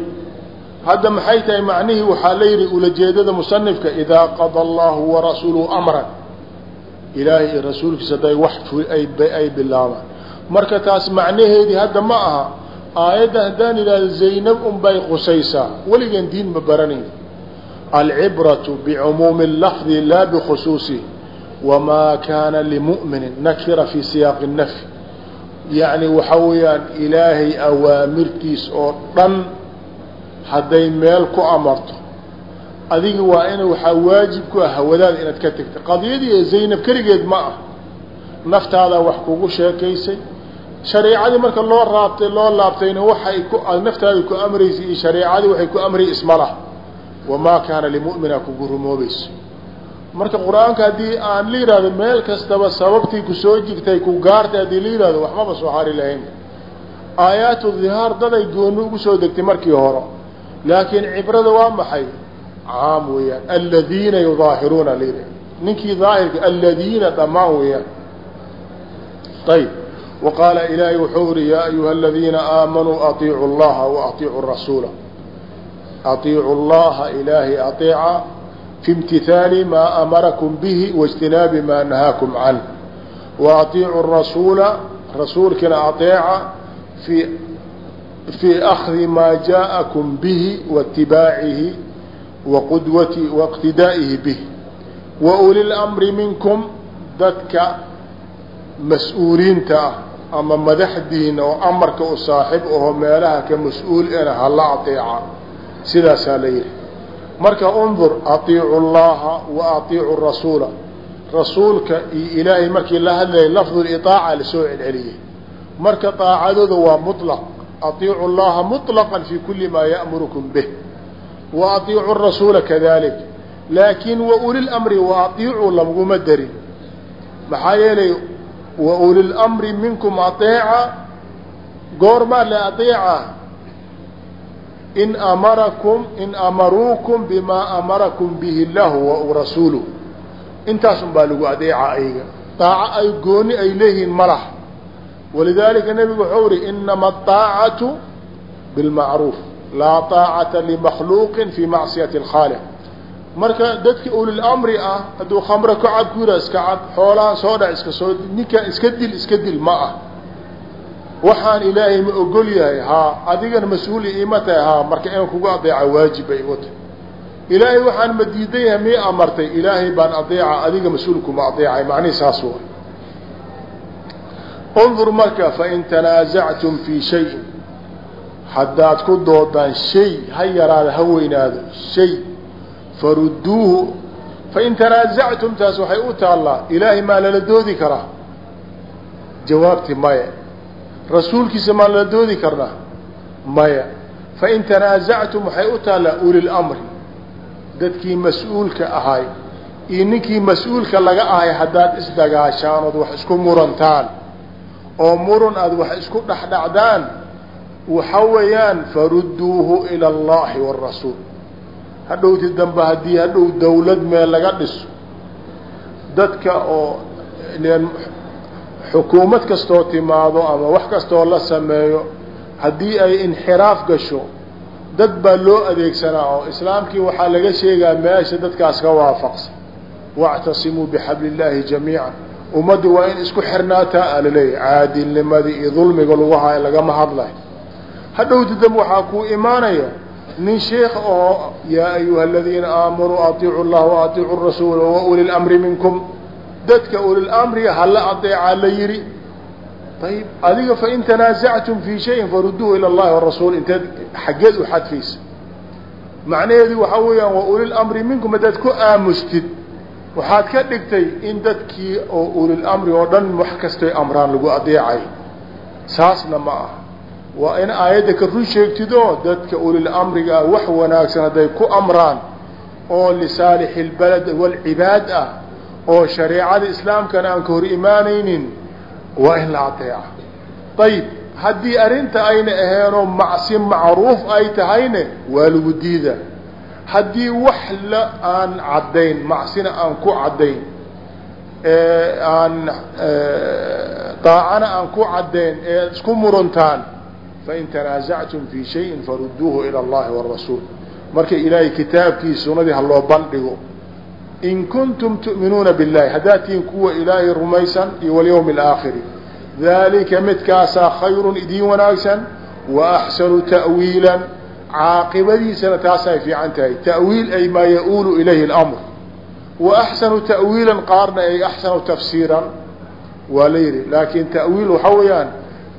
hadda maxay tahay macnihii? Waxaa la yidhi ulajeedada musanifka idaa qada allahu warasuuluhu amran ilaahay iyo rasuulkiisa haday wax ay bilaabaan. Marka taas macnaheedii hadda ma aha aayadda haddaan idhahdo zaynab un bay qusaysaa weligan diin ma baranayn. Alcibratu bicumuumi lafdi laa bikhusuusihi wamaa kaana limu'minin. Nakira fii siyaaqi nafyi yacni waxa weeyaan ilaahay awaamirtiis oo dhan hadday meel ku amarto adiga waa in waxaa waajib ku ah hawadaada inaad ka tegta qadiyadii zaynab keligeed ma ah. Naftaadaa wax kugu sheekaysay. Shareicadii marka loo raabtay loo laabtayna waxay ku naftaada ku amraysay iyo shareicadii waxay ku amray ismalah wamaa kaana limu'mina kugu rumoobayso marka qur'aanka haddii aan la yihahdo meel kastaba sababtii ku soo jirtay ku gaartay haddii la yihahdo waxmaba soo hari lahayn. Aayaatu dhihaar daday gooni ugu soo degtay markii hore. Laakiin cibrada waa maxay caam weeyaan aladiina yudaahiruuna layidhah ninkii daahirka aladiina dhammaan weeyaan ayb wa qaala ilaahay wuxuu uri yaa ayuha aladiina aamanuu aiicu llaha wa aiicu rasuula aiicu llaha ilaahay aeeca fi imtihaali maa amarakum bihi waijtinaabi maa nahaakum canh wa aiicu rasuula rasuulkina aeeca fi fii akdi maa jaa'akum bihi waitibaacihi waqudwati waiqtidaa'ihi bih wa uli lamri minkum dadka mas-uuliinta ah ama madaxdiina oo amarka u saaxib aho meelaha ka mas-uul ena hala ateeca sidaasaa la yidhi marka undur atiicu llaha wa atiicu rasuula rasuulka iyo ilaahay markii la hadlayay lafduliطaaca lasoo celceliyey marka daacadooda waa muطlaq atiicu llaha muطlaqan fi kuli maa ya'murukum bih wa atiicu rasuula kadalik laakiin wa uli lamri wa atiicuu laguma darin maxaa yeelay wa uli lamri minkum ateeca goormaa la ateeca in amarakum in amaruukum bimaa amarakum bihi llahu wa rasuuluh intaas un baa lagu adeeca ayga daaco ay gooni ay leeyihiin ma laha walidaalika nebigu wuxuu ihi inama aطaacatu bilmacruuf laa طaacata limakhluuqin fii macsiyati اlkhaaliq marka dadka ulilamri ah hadduu khamre ka cab ku yidhaha iska cab xoolahan soo dhac iska soo ninkaan iska dil iska dil ma ah. Waxaan ilaahay ma ogol yahay haa adigana mas'uuli iima tahay haa marka inaan kugu adeeca waajib bay igu tahay. Ilaahay waxaan ma diidan yahay mii amartay ilaahay baan adeeca adiga mas'uulkuma adeecay macnihi saas wa undur marka fain tanaasactum fii shayin haddaad ku doodaan shay ha yaraado ha weynaado shay farudduuhu fain tanaasactum taas waxay u taallaa ilaahay maa lala doodi karaa? Jawaabti maya. Rasuulkiisa maa lala doodi karnaa? Maya. Fain tanaasactum waxay u taallaa ulilamri dadkii mas'uulka ahay iyo ninkii mas'uulka laga ahay haddaad isdagaashaan ood wax isku murantaan oo murun aad wax isku dhexdhacdaan waxa weeyaan farudduuhu ila allahi wاrasuul hadhowti dambe haddii hadhow dawlad meel laga dhiso dadka oo xukuumad kastoo timaado ama wax kastoo la sameeyo haddii ay inxiraaf gasho dad baa loo adeegsanaa oo islaamkii waxaa laga sheegaa meesha dadkaas ka waafaqsan. Wactasimuu bixabli illaahi jamiica ummaddi waa in isku xirnaataa alaleeyahy caadilnimadii iyo dulmiga haayo lagama hadlayo hadhowti dambe waxaa kuu imaanaya nin sheekh oo yaa ayuha aladiina aamanuu atiicu llaha wa atiicu rasuula wa uli lamri minkum. Dadka ulilamriga hala adeecaa la yidhi ayib adiga fain tanaasactum fii shayin farudduuhu ila allahi warasuul inteed xaggeed u xadfaysa macnaheedu waxaa weeyaan wa ulilamri minkum haddaad ku aamustid. Waxaad ka dhigtay in dadkii oo ulilamri oo dhan wax kastoy amraan lagu adeecay. Saasna ma ah waa in aayadda ka run sheegtidoo dadka ulilamriga ah wax wanaagsan hadday ku amraan oo lisaalixi اlbalad wاlcibaad ah oo shareecada islaamkana aan ka hor imaanaynin waa in la adeeca ayib haddii arrinta ayna aheenoo macsi macruuf ay tahayne waa lagu diidaa haddii wax la aan caddayn macsina aan ku caddayn aan daacana aan ku caddayn ee isku murantaan fain tanaasactum fii shayin farudduuhu ila allahi warasuul marka ilaahay kitaabkii sunadii ha loo bandhigo. in kuntum tu'minuuna biاllahi haddaad tihiin kuwa ilaahay rumaysan iyo walyawmi alaakhiri. dalika midkaasaa khayrun idiin wanaagsan wa axsanu ta'wiilan caaqibadiisana taasay fiican tahay. ta'wiil ay maa ya-uulu ilayhi اlamr wa axsanu ta'wiilan qaarna ay axsanu tafsiiran waa la yidhi laakiin ta'wiil waxaa weeyaan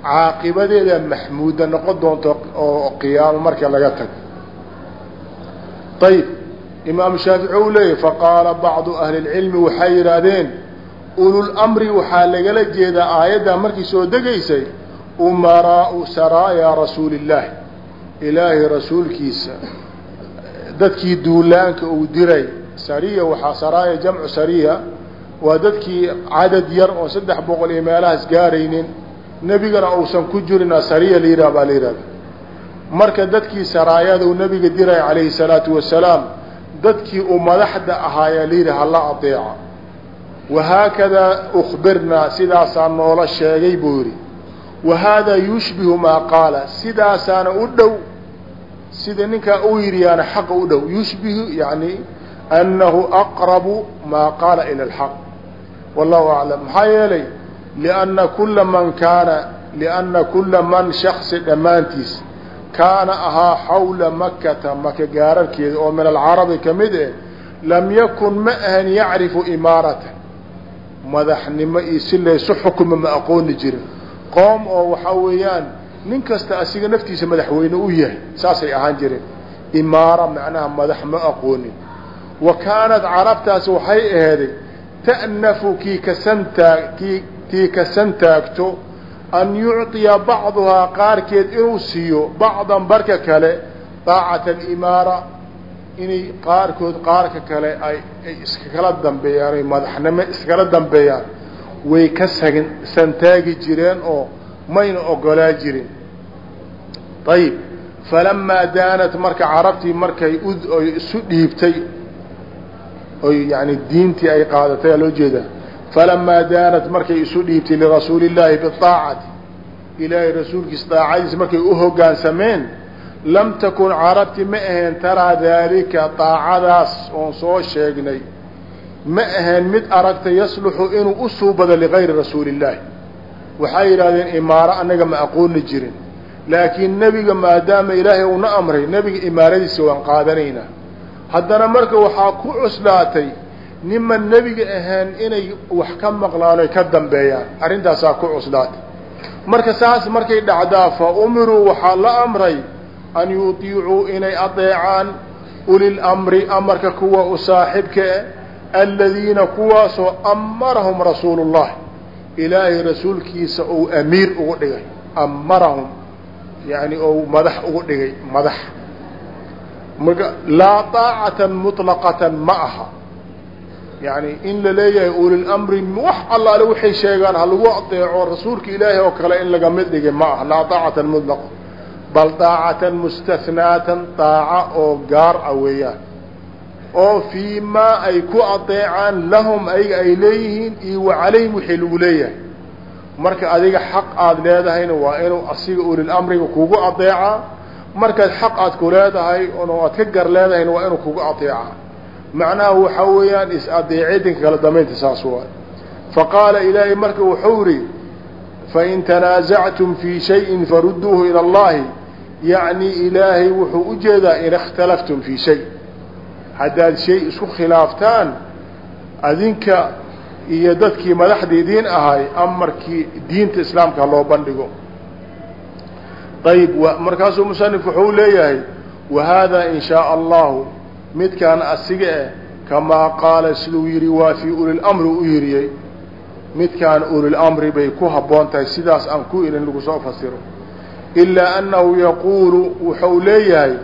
caaqibadeeda maxmuuda noqon doonto oo qiyaamo marka laga tago ayib imaamu shaafici u leeyahy faqaala bacdu ahli اlcilmi waxay yidhaahdeen ululmri waxaa lagala jeedaa aayaddaa markii soo degaysay umaraau saraayaa rasuuli illaahi ilaahay rasuulkiisa dadkii duulaanka uu diray sariya waxaa saraaya jamcu sariya waa dadkii cadad yar oon saddex boqol iyo meelahaas gaaraynin nebigana uusan ku jirina sariya la yidhah baa la yidhahda marka dadkii saraayada uu nebiga diray calayhi salaatu wasalaam dadkii uu madaxda ahaayaa la yidhi hala adeeca wahaakadaa ukbirnaa sidaasaa noola sheegay buu yidhi. Wa haadaa yushbihu maa qaala sidaasaana u dhow. Sida ninkaa uu yidhi yaana xaqa u dhow. Yushbihu yani annahu aqrabu maa qaala ila alxaq. Wallahu aclam. Maxaa yeelay lianna kula man kaana lianna kula man shaksi dhammaantiis kaana ahaa xawla makata maka gaararkeeda oo min alcarabi ka mid eh lam yakun ma ahan yacrifu imaarata madaxnimo iyo si laysu xukuma ma aqooni jirin qoom oo waxaa weeyaan nin kasta asiga naftiisa madaxweyne u yahay saasay ahaan jireen imaara macnaha madax ma aqoonin wa kaanat carabtaasi waxay aheeday ta'nafu kii kasantaa kii kii kasan taagto an yucطiya bacduhaa qaarkeed inuu siiyo bacdan barka kale daacata alimaara inay qaarkood qaarka kale ay ay iskakala dambeeyaan ay madaxnimo iskala dambeeyaan way ka sagin santaagi jireen oo mayna ogolaa jirin. Ayib falamaa daanat marka carabtii markay oy isu dhiibtay oy yani diintii ay qaadatay aa loo jeedaa falamaa daanat markay isu dhiibtay lirasuuli illaahi biaacati ilaahay rasuulkiisa daacadiisa markay u hoggaansameen lam takun carabti ma ahayn taraa daalika daacadaas oon soo sheegnay ma ahayn mid aragta yasluxu inuu u suubado ligayri rasuuli illaahi waxay yidhahdeen imaaro annaga ma aqooni jirin laakiin nebiga maadaama ilaahay uuna amray nebiga imaaradiisa waan qaadanaynaa haddana marka waxaa ku cuslaatay niman nebiga ahaan inay wax ka maqlaan oy ka dambeeyaan. Arrintaasaa ku cuslaatay marka saas markay dhacdaa fa umiruu waxaa la amray an yudiicuu inay adeecaan ulil amri amarka kuwa u saaxibka eh aladiina kuwaasoo amarahum rasuulu llahi ilaahay rasuulkiisa ou amiir ugu dhigay. Amarahum yani ou madax ugu dhigay madax. Laa daacatan muطlaqatan ma aha yani in la leeyahay ulilamri wax allaale waxay sheegaan ha lagu adeeco rasuulka ilaahay oo kale in laga mid dhigay ma aha laa daacatan mudlaqa bal daacatan mustahnaatan daaca oo gaar ah weeyaan. Oo fii maa ay ku adeecaan lahum ayaga ay leeyihiin iyo wa calayhim wixii lagu leeyahay. Marka adiga xaq aada leedahayna waa inuu asiga ulilamriga kugu adeecaa. Markaad xaq aad ku leedahay on aad ka gar leedahayna waa inuu kugu adeecaa macnaha waxaa weeyaan is-adeecidinka kala damaynta saas waay. Faqaala ilaahay marka wuxuu yihi fain tanaasactum fii shayin farudduuhu ila allahi yacni ilaahay wuxuu u jeedaa in ikhtalaftum fii shay. Haddaad shay isku khilaaftaan adinka iyo dadkii madaxda idiin ahay amarkii diinta islaamka loo bandhigo. Ayib markaasuu musanif wuxuu leeyahay wa haadaa in shaaa allahu midkaan asiga eh kamaa qaala siduu yidhi waa fii ulilamri u yiriyey midkaan ulilamri bay ku habboon tahay sidaas aan ku ilin lagu soo fasiro. Ilaa annahu yaquulu wuxuu leeyahay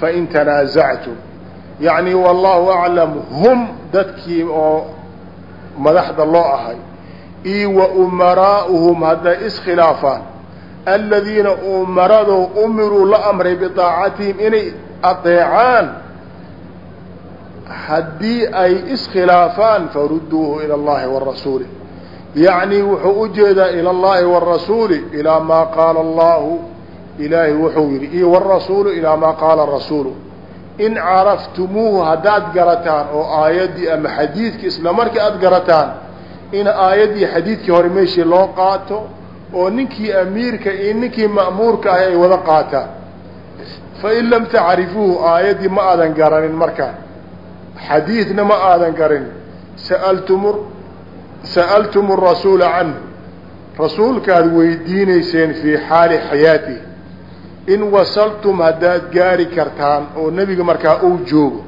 fain tanaasactum yacni wallahu aclam hum dadkii oo madaxda loo ahay io wa umaraa'uhum hadday iskhilaafaan aladiina umarado umiruu la amray bidaacatihim inay adeecaan haddii ay iskhilaafaan farudduuhu ila allahi warasuuli yacni wuxuu u jeedaa ila allahi warasuuli ilaa maa qaala allahu ilaahi wuxuu yidhi iyo warasuulu ilaa maa qaala rasuulu. In caraftumuuhu haddaad garataan oo aayaddii ama xadiidkii isla markii aada garataan in aayaddii xadiidkii hore meeshii loo qaato oo ninkii amiirka iyo ninkii ma'muurka ahi ay wada qaataan. Fain lam tacrifuuhu aayaddii ma aadan garanin markaan xadiidna ma aadan garanin sa'altum sa'altum rasuula canhu rasuulkaad weydiinayseen fii xaali xayaatihi in wasaltum haddaad gaari kartaan oo nebiga markaa uu joogo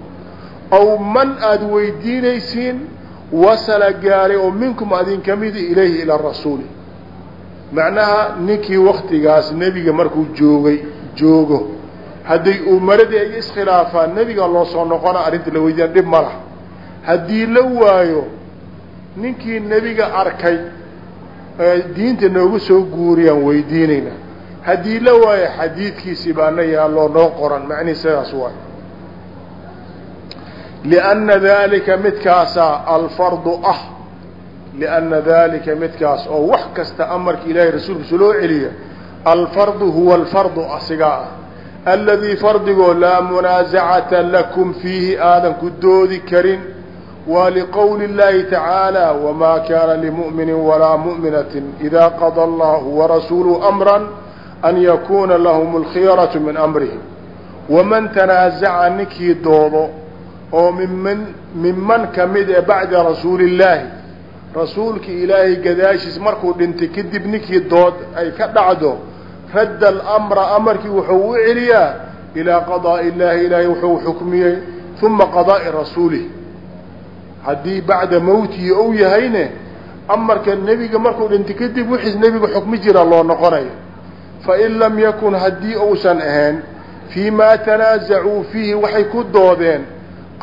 aw man aada weydiinaysiin wasala gaaray oo minkum adinka midi ilayhi ila rasuuli. Macnaha ninkii waktigaas nebiga markuu joogay joogo hadday umaradii ay iskhilaafaan nebiga loo soo noqona arrinta la weydiiyaan dhib ma laha. Haddii la waayo ninkii nebiga arkay diinta noogu soo guuriyaan weydiinayna. Haddii la waayo xadiidkiisii baana yaalloo noo qoran macnihi sidaas waay lianna daalika midkaasaa alfardu ah. Lianna dalika midkaas oo wax kasta amarka ilaahay rasuulkiisa loo celiya alfardu huwa alfardu asigaa ah aladii fardigoo laa munaasacata lakum fiihi aadan ku doodi karin waa liqowli اllahi tacaala wamaa kaana limu'mini walaa mu'minatin idaa qada allahu warasuuluhu amra an yakuuna lahum اlkhiyaratu min amrihim waman tanaasaca ninkii doodo oo miman minman ka mid ee bacda rasuuli illaahi rasuulka ilaahay gadaashiis markuu dhintay kadib ninkii dood ay ka dhacdo radda alamra amarkii wuxuu u celiyaa ilaa qadaa'i illaahi ilaahay wuxuu xukmiyey uma qadaa'i rasuulih. Haddii bacda mowtihi ou yahayne amarka nebiga markuu dhintay kadib wixiis nebiga xukmi jira loo noqonayo. Fain lam yakun haddii uusan ahayn fii maa tanaasacuu fiihi waxay ku doodeen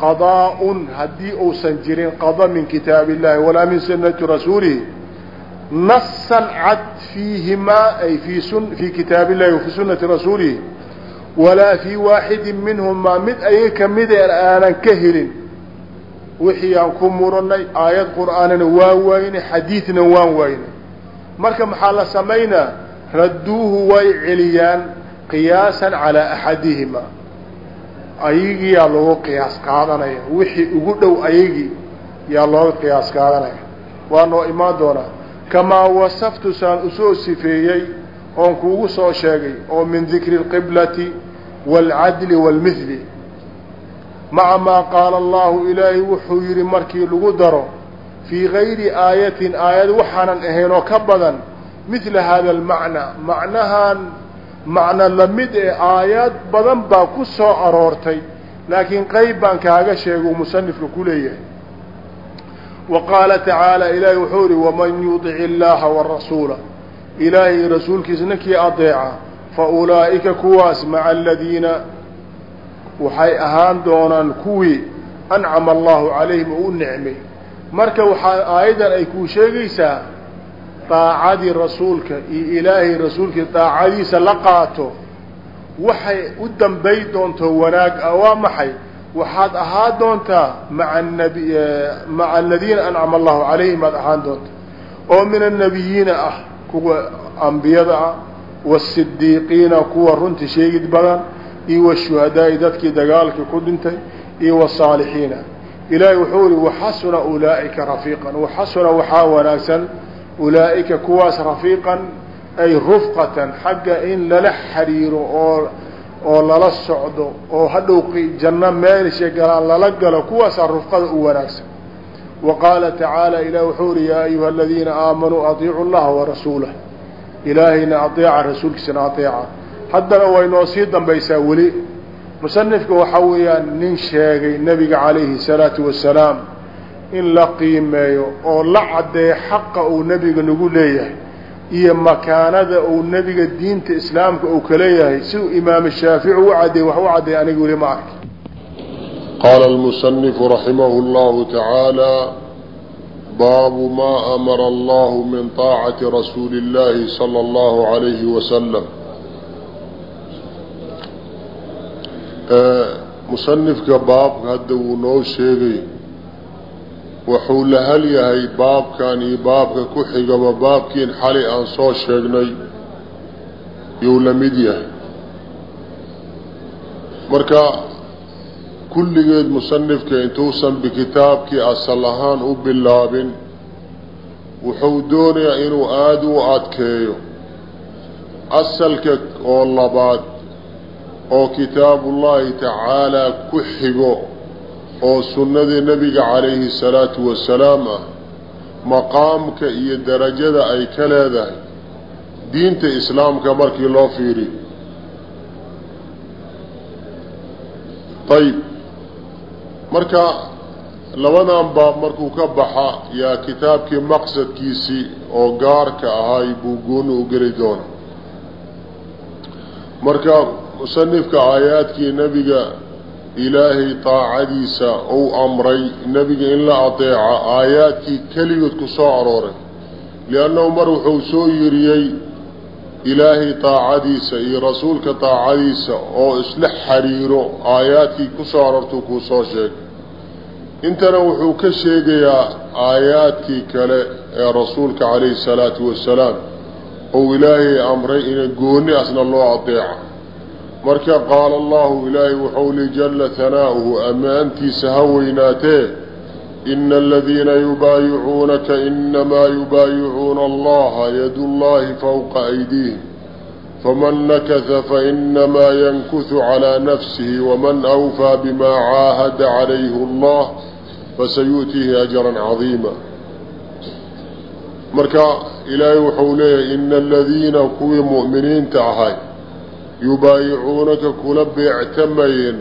qadaa'un haddii uusan jirin qada min kitaabi illahi walaa min sunnati rasuulihi nasan cad fiihimaa ay fii kitaabi illahi wa fii sunnati rasuulihi walaa fii waaxidin minhumaa mid ayaga kamideen aanan ka helin wixii aan ku muranay aayad qur'aanina waan waayne xadiidna waan waayne marka maxaa la samaynaa radduuhu way celiyaan qiyaasan calaa axadihima ayagii yaa loogu qiyaas qaadanaya wixii ugu dhow ayagii yaa looga qiyaas qaadanaya waa noo imaan doonaa kamaa wasaftu saan usoo sifeeyey oon kuugu soo sheegay oo min dikri اlqiblati wاlcadli wاlmithli maca maa qaala allahu ilaahay wuxuu yidhi markii lagu daro fii gayri aayatin aayad waxaanan ahayn oo ka badan mithla hada almacnaa macnahan macno lamid ee aayaad badan baa ku soo aroortay laakiin qeyb baan kaaga sheega uu musanifka ku leeyahay wa qaala tacaala ilaahay wuxuu ihi waman yudic illaaha warasuula ilaahay rasuulkiisa ninkii adeeca fa ulaa'ika kuwaas maca aladiina waxay ahaan doonaan kuwii ancama allahu calayhim oo u nicmay. Marka waxaa aayaddan ay kuu sheegaysaa daacadii rasuulka iyo ilaahay rasuulkii daacadiisa la qaato waxay u dambay doonto wanaag ah waa maxay waxaad ahaan doontaa maa nabi maca aladiina ancama allahu calayhim aad ahaan doonta. oo min annabiyiina ah kuwa ambiyada ah waasidiiqiina kuwa runtii sheegid badan iyo washuhadaa'i dadkii dagaalkii ku dhintay iyo wasaalixiina ilaahay wuxuu ihi waxasuna ulaa'ika rafiiqan. Waxasuna waxaa wanaagsan ulaa'ika kuwaas rafiiqan ay rufqatan xagga in lala xiriiro oo oo lala socdo oo hadhow janno meelisha galaan lala galo kuwaasaa rufqada u wanaagsan. Wa qaala tacaala ilah wuxuu ihi yaa ayuha aladiina aamanuu adiicu llaha warasuulah ilaahayna adeeca rasuulkiisana adeeca haddana way noo sii dambaysaa weli. Musanifka waxaa weeyaan nin sheegay nebiga calayhi salaatu wasalaam in la qiimeeyo oo la caddeeyo xaqa uu nebiga nagu leeyahay iyo makaanada uu nebiga diinta islaamka uu ka leeyahay siduu imaam shaafici u caddeey wax u caddeey aniga weli ma arki qaala almusanifu raximahu llahu tacaala baabu maa amara allahu min taacati rasuuli اllahi sala allahu alayhi wasalam musanifka baabka hadda wuu noo sheegay wuxuu la hal yahay baabkan iyo baabka ku xigaba baabkiin xalay aan soo sheegnay. Yuu la mid yahay. Marka kulligeed musanifka intuusan bikitaabkii asal ahaan u bilaabin wuxuu doonayaa inuu aada u adkeeyo. Asalka oo labaad oo kitaabullaahi tacaalaa ku xigo oo sunnadii nebiga calayhi salaatu wasalaam ah maqaamka iyo darajada ay ka leedahay diinta islaamka markii loo fiiriyo ayib marka labadan baab markuu ka baxa yaa kitaabkii maqsadkiisii oo gaarka ahaay buu gooni u geli doona marka musanifka aayaadkii nebiga ilaahay taacadiisa uu amray. Nebiga in la adeeca aayaadkii keligood ku soo arooray. Liannahu mar wuxuu soo yiriyey ilaahay taacadiisa iyo rasuulka taacadiisa oo isla xiriiro aayaadkii ku soo aroortuu kuu soo sheegay. Intana wuxuu ka sheegayaa aayaadkii kale ee rasuulka calayhi salaatu wasalaam ou ilaahay amray ina gooni asna loo adeeca marka qaala allahu ilaahay wuxuu li jalla hanaa'uhu ammaantiisa ha weynaatee ina aladiina yubaayicuunaka inamaa yubaayicuuna allaha yadu llahi fawqa aydiihim faman nakasa fainamaa yankusu calaa nafsihi waman awfaa bimaa caahada calayhi allah fasayu'tiihi ajran cadiima. Marka ilaahay wuxuu leeyahay ina aladiina kuwii mu'miniinta ahay yubaayicuunaka kula beectamayeen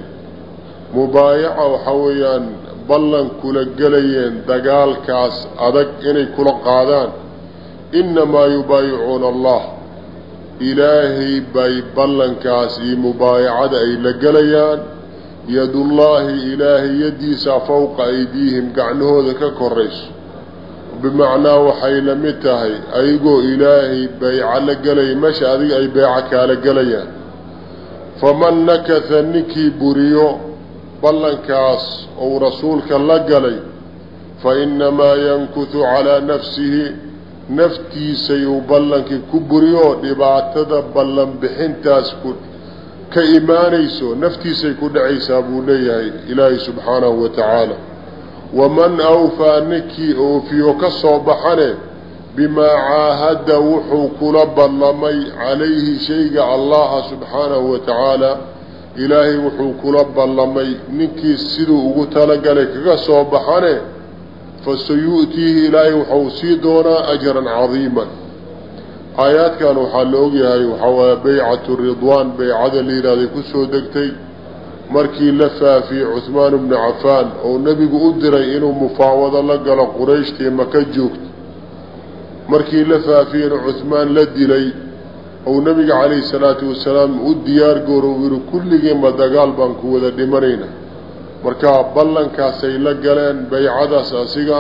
mubaayaca waxaa weeyaan ballan kula gelayeen dagaalkaas adag inay kula qaadaan innamaa yubaayicuuna allah ilaahay bay ballankaas iyo mubaayacada ay la gelayaan yadullaahi ilaahay yaddiisaa fowqa aydiihim gacnahooda ka korayso bimacnaa waxay la mid tahay ayagoo ilaahay bayco la gelaya meesha adiga ay beeco kaala gelayaan faman nakasa ninkii buriyo ballankaas ou rasuulka la galay fa innamaa yankusu calaa nafsihi naftiisayuu ballankii ku buriyo dhibaatada ballan bixintaas ku ka imaanayso naftiisay ku dhacaysaa buu leeyahay ilaahay subxaanahu wa tacaala. Waman awfaa ninkii oofiyo ka soo baxane bimaa caahada wuxuu kula ballamay calayhi shayga allaha subxaanahu wa tacaala. Ilaahay wuxuu kula ballamay ninkii siduu ugu talagalay kaga soo baxane fasayu'tiihi ilaahay wuxuu sii doonaa ajran cadiiman. Aayaadkan waxaa la ogyahay waxaa waaya baycatu ridwaan baycada la yidhahday ku soo degtay. Markii la faafiyey cuhmaan bnu cafaan oo nebigu u diray inuu mufaawado la galo qurayshtii maka joogto markii la faafiyeyna cuhmaan la dilay ou nebiga calayhi salaatu wasalaam u diyaar gooro uu yihi dagaal baan ku wada dhimanayna. Marka ballankaasay la galeen baycadaas asiga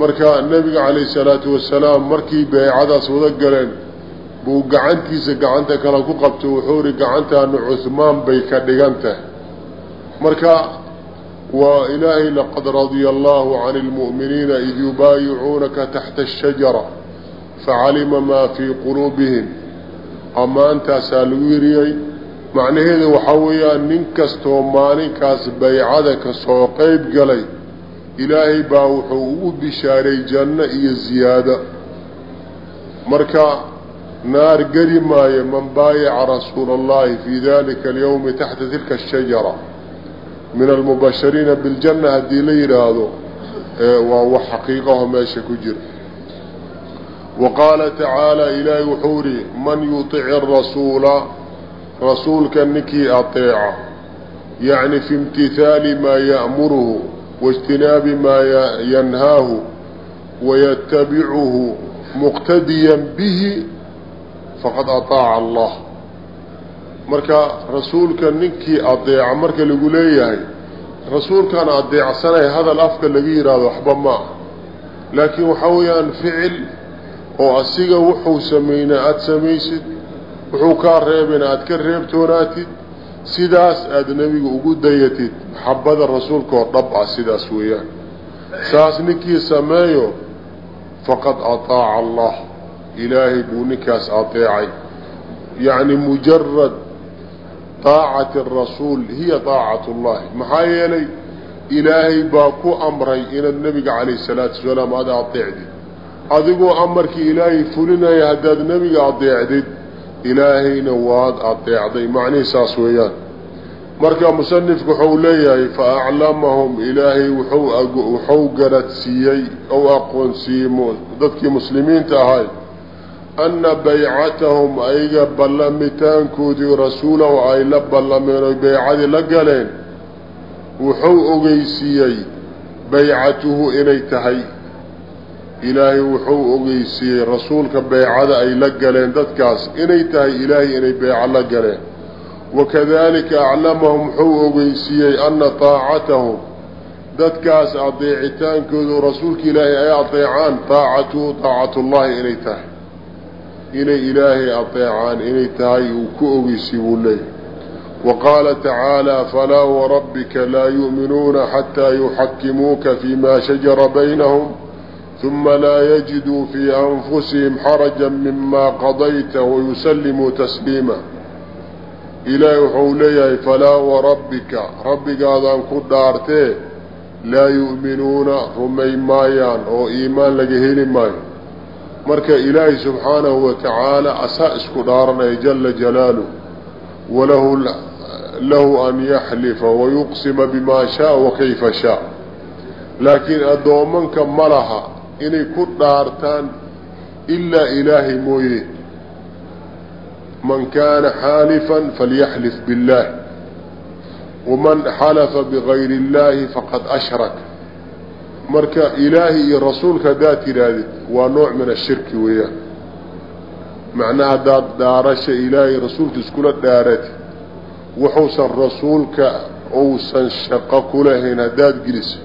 marka nebiga calayhi salaatu wasalaam markii baycadaas wada galeen buu gacantiisa gacanta kale ku qabto. Wuxuu ihi gacantaanu cuhmaan bay ka dhigan tahay. Marka waa ilaahay laqad radia allahu cani lmu'miniina id yubaayicuunaka taxta ashajara facalima maa fii quluubihim. Ammaantaasaa lagu yiriyey macnaheedu waxaa weeyaan nin kastoo maalinkaas baycada ka soo qeyb galay ilaahay baa wuxuu ugu bishaaray janno iyo ziyaado marka naar geli maayo man baayaca rasuula allahi fii dalika alyowmi taxta tilka ashajara min almubashiriina biljanna haddii la yidhaahdo waa wax xaqiiqaho meesha ku jira wa qaala tacaala ilaahay wuxuu ihi man yuطici arasuula rasuulka ninkii ateeca yacni fi imtihaali maa ya'muruhu waاjtinaabi maa yanhaahu wayatabicuhu muqtadiyan bihi faqad aطaaca allah marka rasuulka ninkii adeeca marka lagu leeyahay rasuulkaan adeecsanay hadal afka laga yidhaahdo waxba ma ah laakiin waxaa weeyaan ficil oo asiga wuxuu sameynaa aada samaysid wuxuu kaa reebina aada ka reebtoonaatid sidaas aada nebiga ugu dayatid. Maxabada rasuulka oo dhab ah sidaas weeyaan. Saas ninkii sameeyo faqad ataaca allah. Ilaahay buu ninkaas adeecay yacni mujarad taacati arasuul hiya taacatu llahi maxaa yeelay ilaahay baa ku amray inaad nebiga calayhi salaatu wasalaam aada adeecdid. Adigoo amarkii ilaahay fulinaya haddaad nebiga adeecdid ilaahayna waad adeecday. Macnihii saas weeyaan. Marka musanifku wuxuu leeyahay fa aclamahum ilaahay wuxuu garadsiiyey ou aqoonsiiyey dadkii muslimiinta ahay anna baycatahum ayaga ballamitaankoodii rasuulahu ay la ballameen oy baycadii la galeen wuxuu ogeysiiyey baycatuhu inay tahay ilaahay wuxuu ogeysiiyey rasuulka baycada ay la galeen dadkaas inay tahay ilaahay inay bayco la galeen wakadalika aclamahum wuxuu ogeysiiyey anna taacatahum dadkaas adeecitaankoodu rasuulka ilaahay ay adeecaan taacatuhu taacatullaahi inay tahay inay ilaahay adeecaan inay tahay uu ku ogeysiy buu leeyahy وقال تعالى فلا وربك لا يؤمنون حتى يحكموك فيما شجر بينهم ثم لا يجدوا في أنفسهم حرجا مما قضيت ويسلموا تسليما إلهي وحوليه فلا وربك ربك هذا كدارته لا يؤمنون رمي مايان أو إيمان لقهيل مايان مركا إلهي سبحانه وتعالى أساس كدارنا جل جلاله وله له أن يحلف ويقسم بما شاء وكيف شاء لكن أدومنك ملها إني كدارتان إلا إلهي مويه من كان حالفا فليحلف بالله ومن حلف بغير الله فقد أشرك مركا إلهي رسولك ذات رادت ونوع من الشرك وياه معناها دار دارش إلهي رسولك اسكولة دارت وحوصا رسولك أوسا شقك لهن داد جلس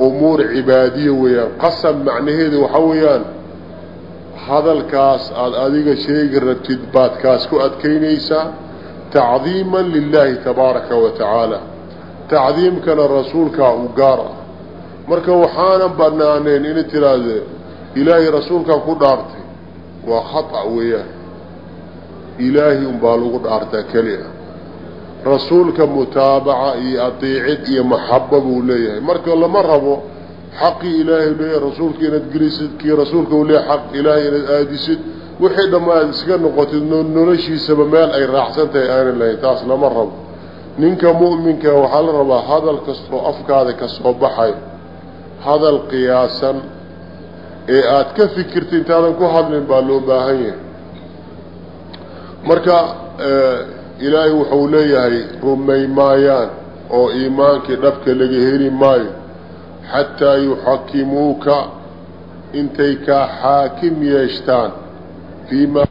أمور عبادية وياه قسم معنى وحويان hadalkaas aada adiga sheegi rabtid baad kaas ku adkaynaysaa tacdiiman lilaahi tabaaraka wa tacaala tacdiimkana rasuulkaa u gaar ah marka waxaanan banaaneen inay tiraahde ilaahay rasuulkaa ku dhaartay. Waa khata weeyaan. Ilaahi unbaa lagu dhaartaa keli ah rasuulka mutaabaca iyo adeecid iyo maxaba buu leeyahay. Marka lama rabo xaqii ilaahay leeyahay rasuulka inaad gelisid kii rasuulka u leeyahay xaq ilaahay inaad aadisid wixii dhamma aad iska noqotid noloshiisaba meel ay raacsan tahay aanan lahayn taas lama rabo. Ninka mu'minka waxaa la rabaa hadal kastoo afkaada ka soo baxay hadal qiyaasan ee aada ka fikirta intaadan ku hadlin baa loo baahan yahay. Marka ilaahay wuxuu leeyahay rumay maayaan oo iimaankii dhabka laga heli maayo xataa yuxakimuuka intay kaa xaakim yeeshtaan fiima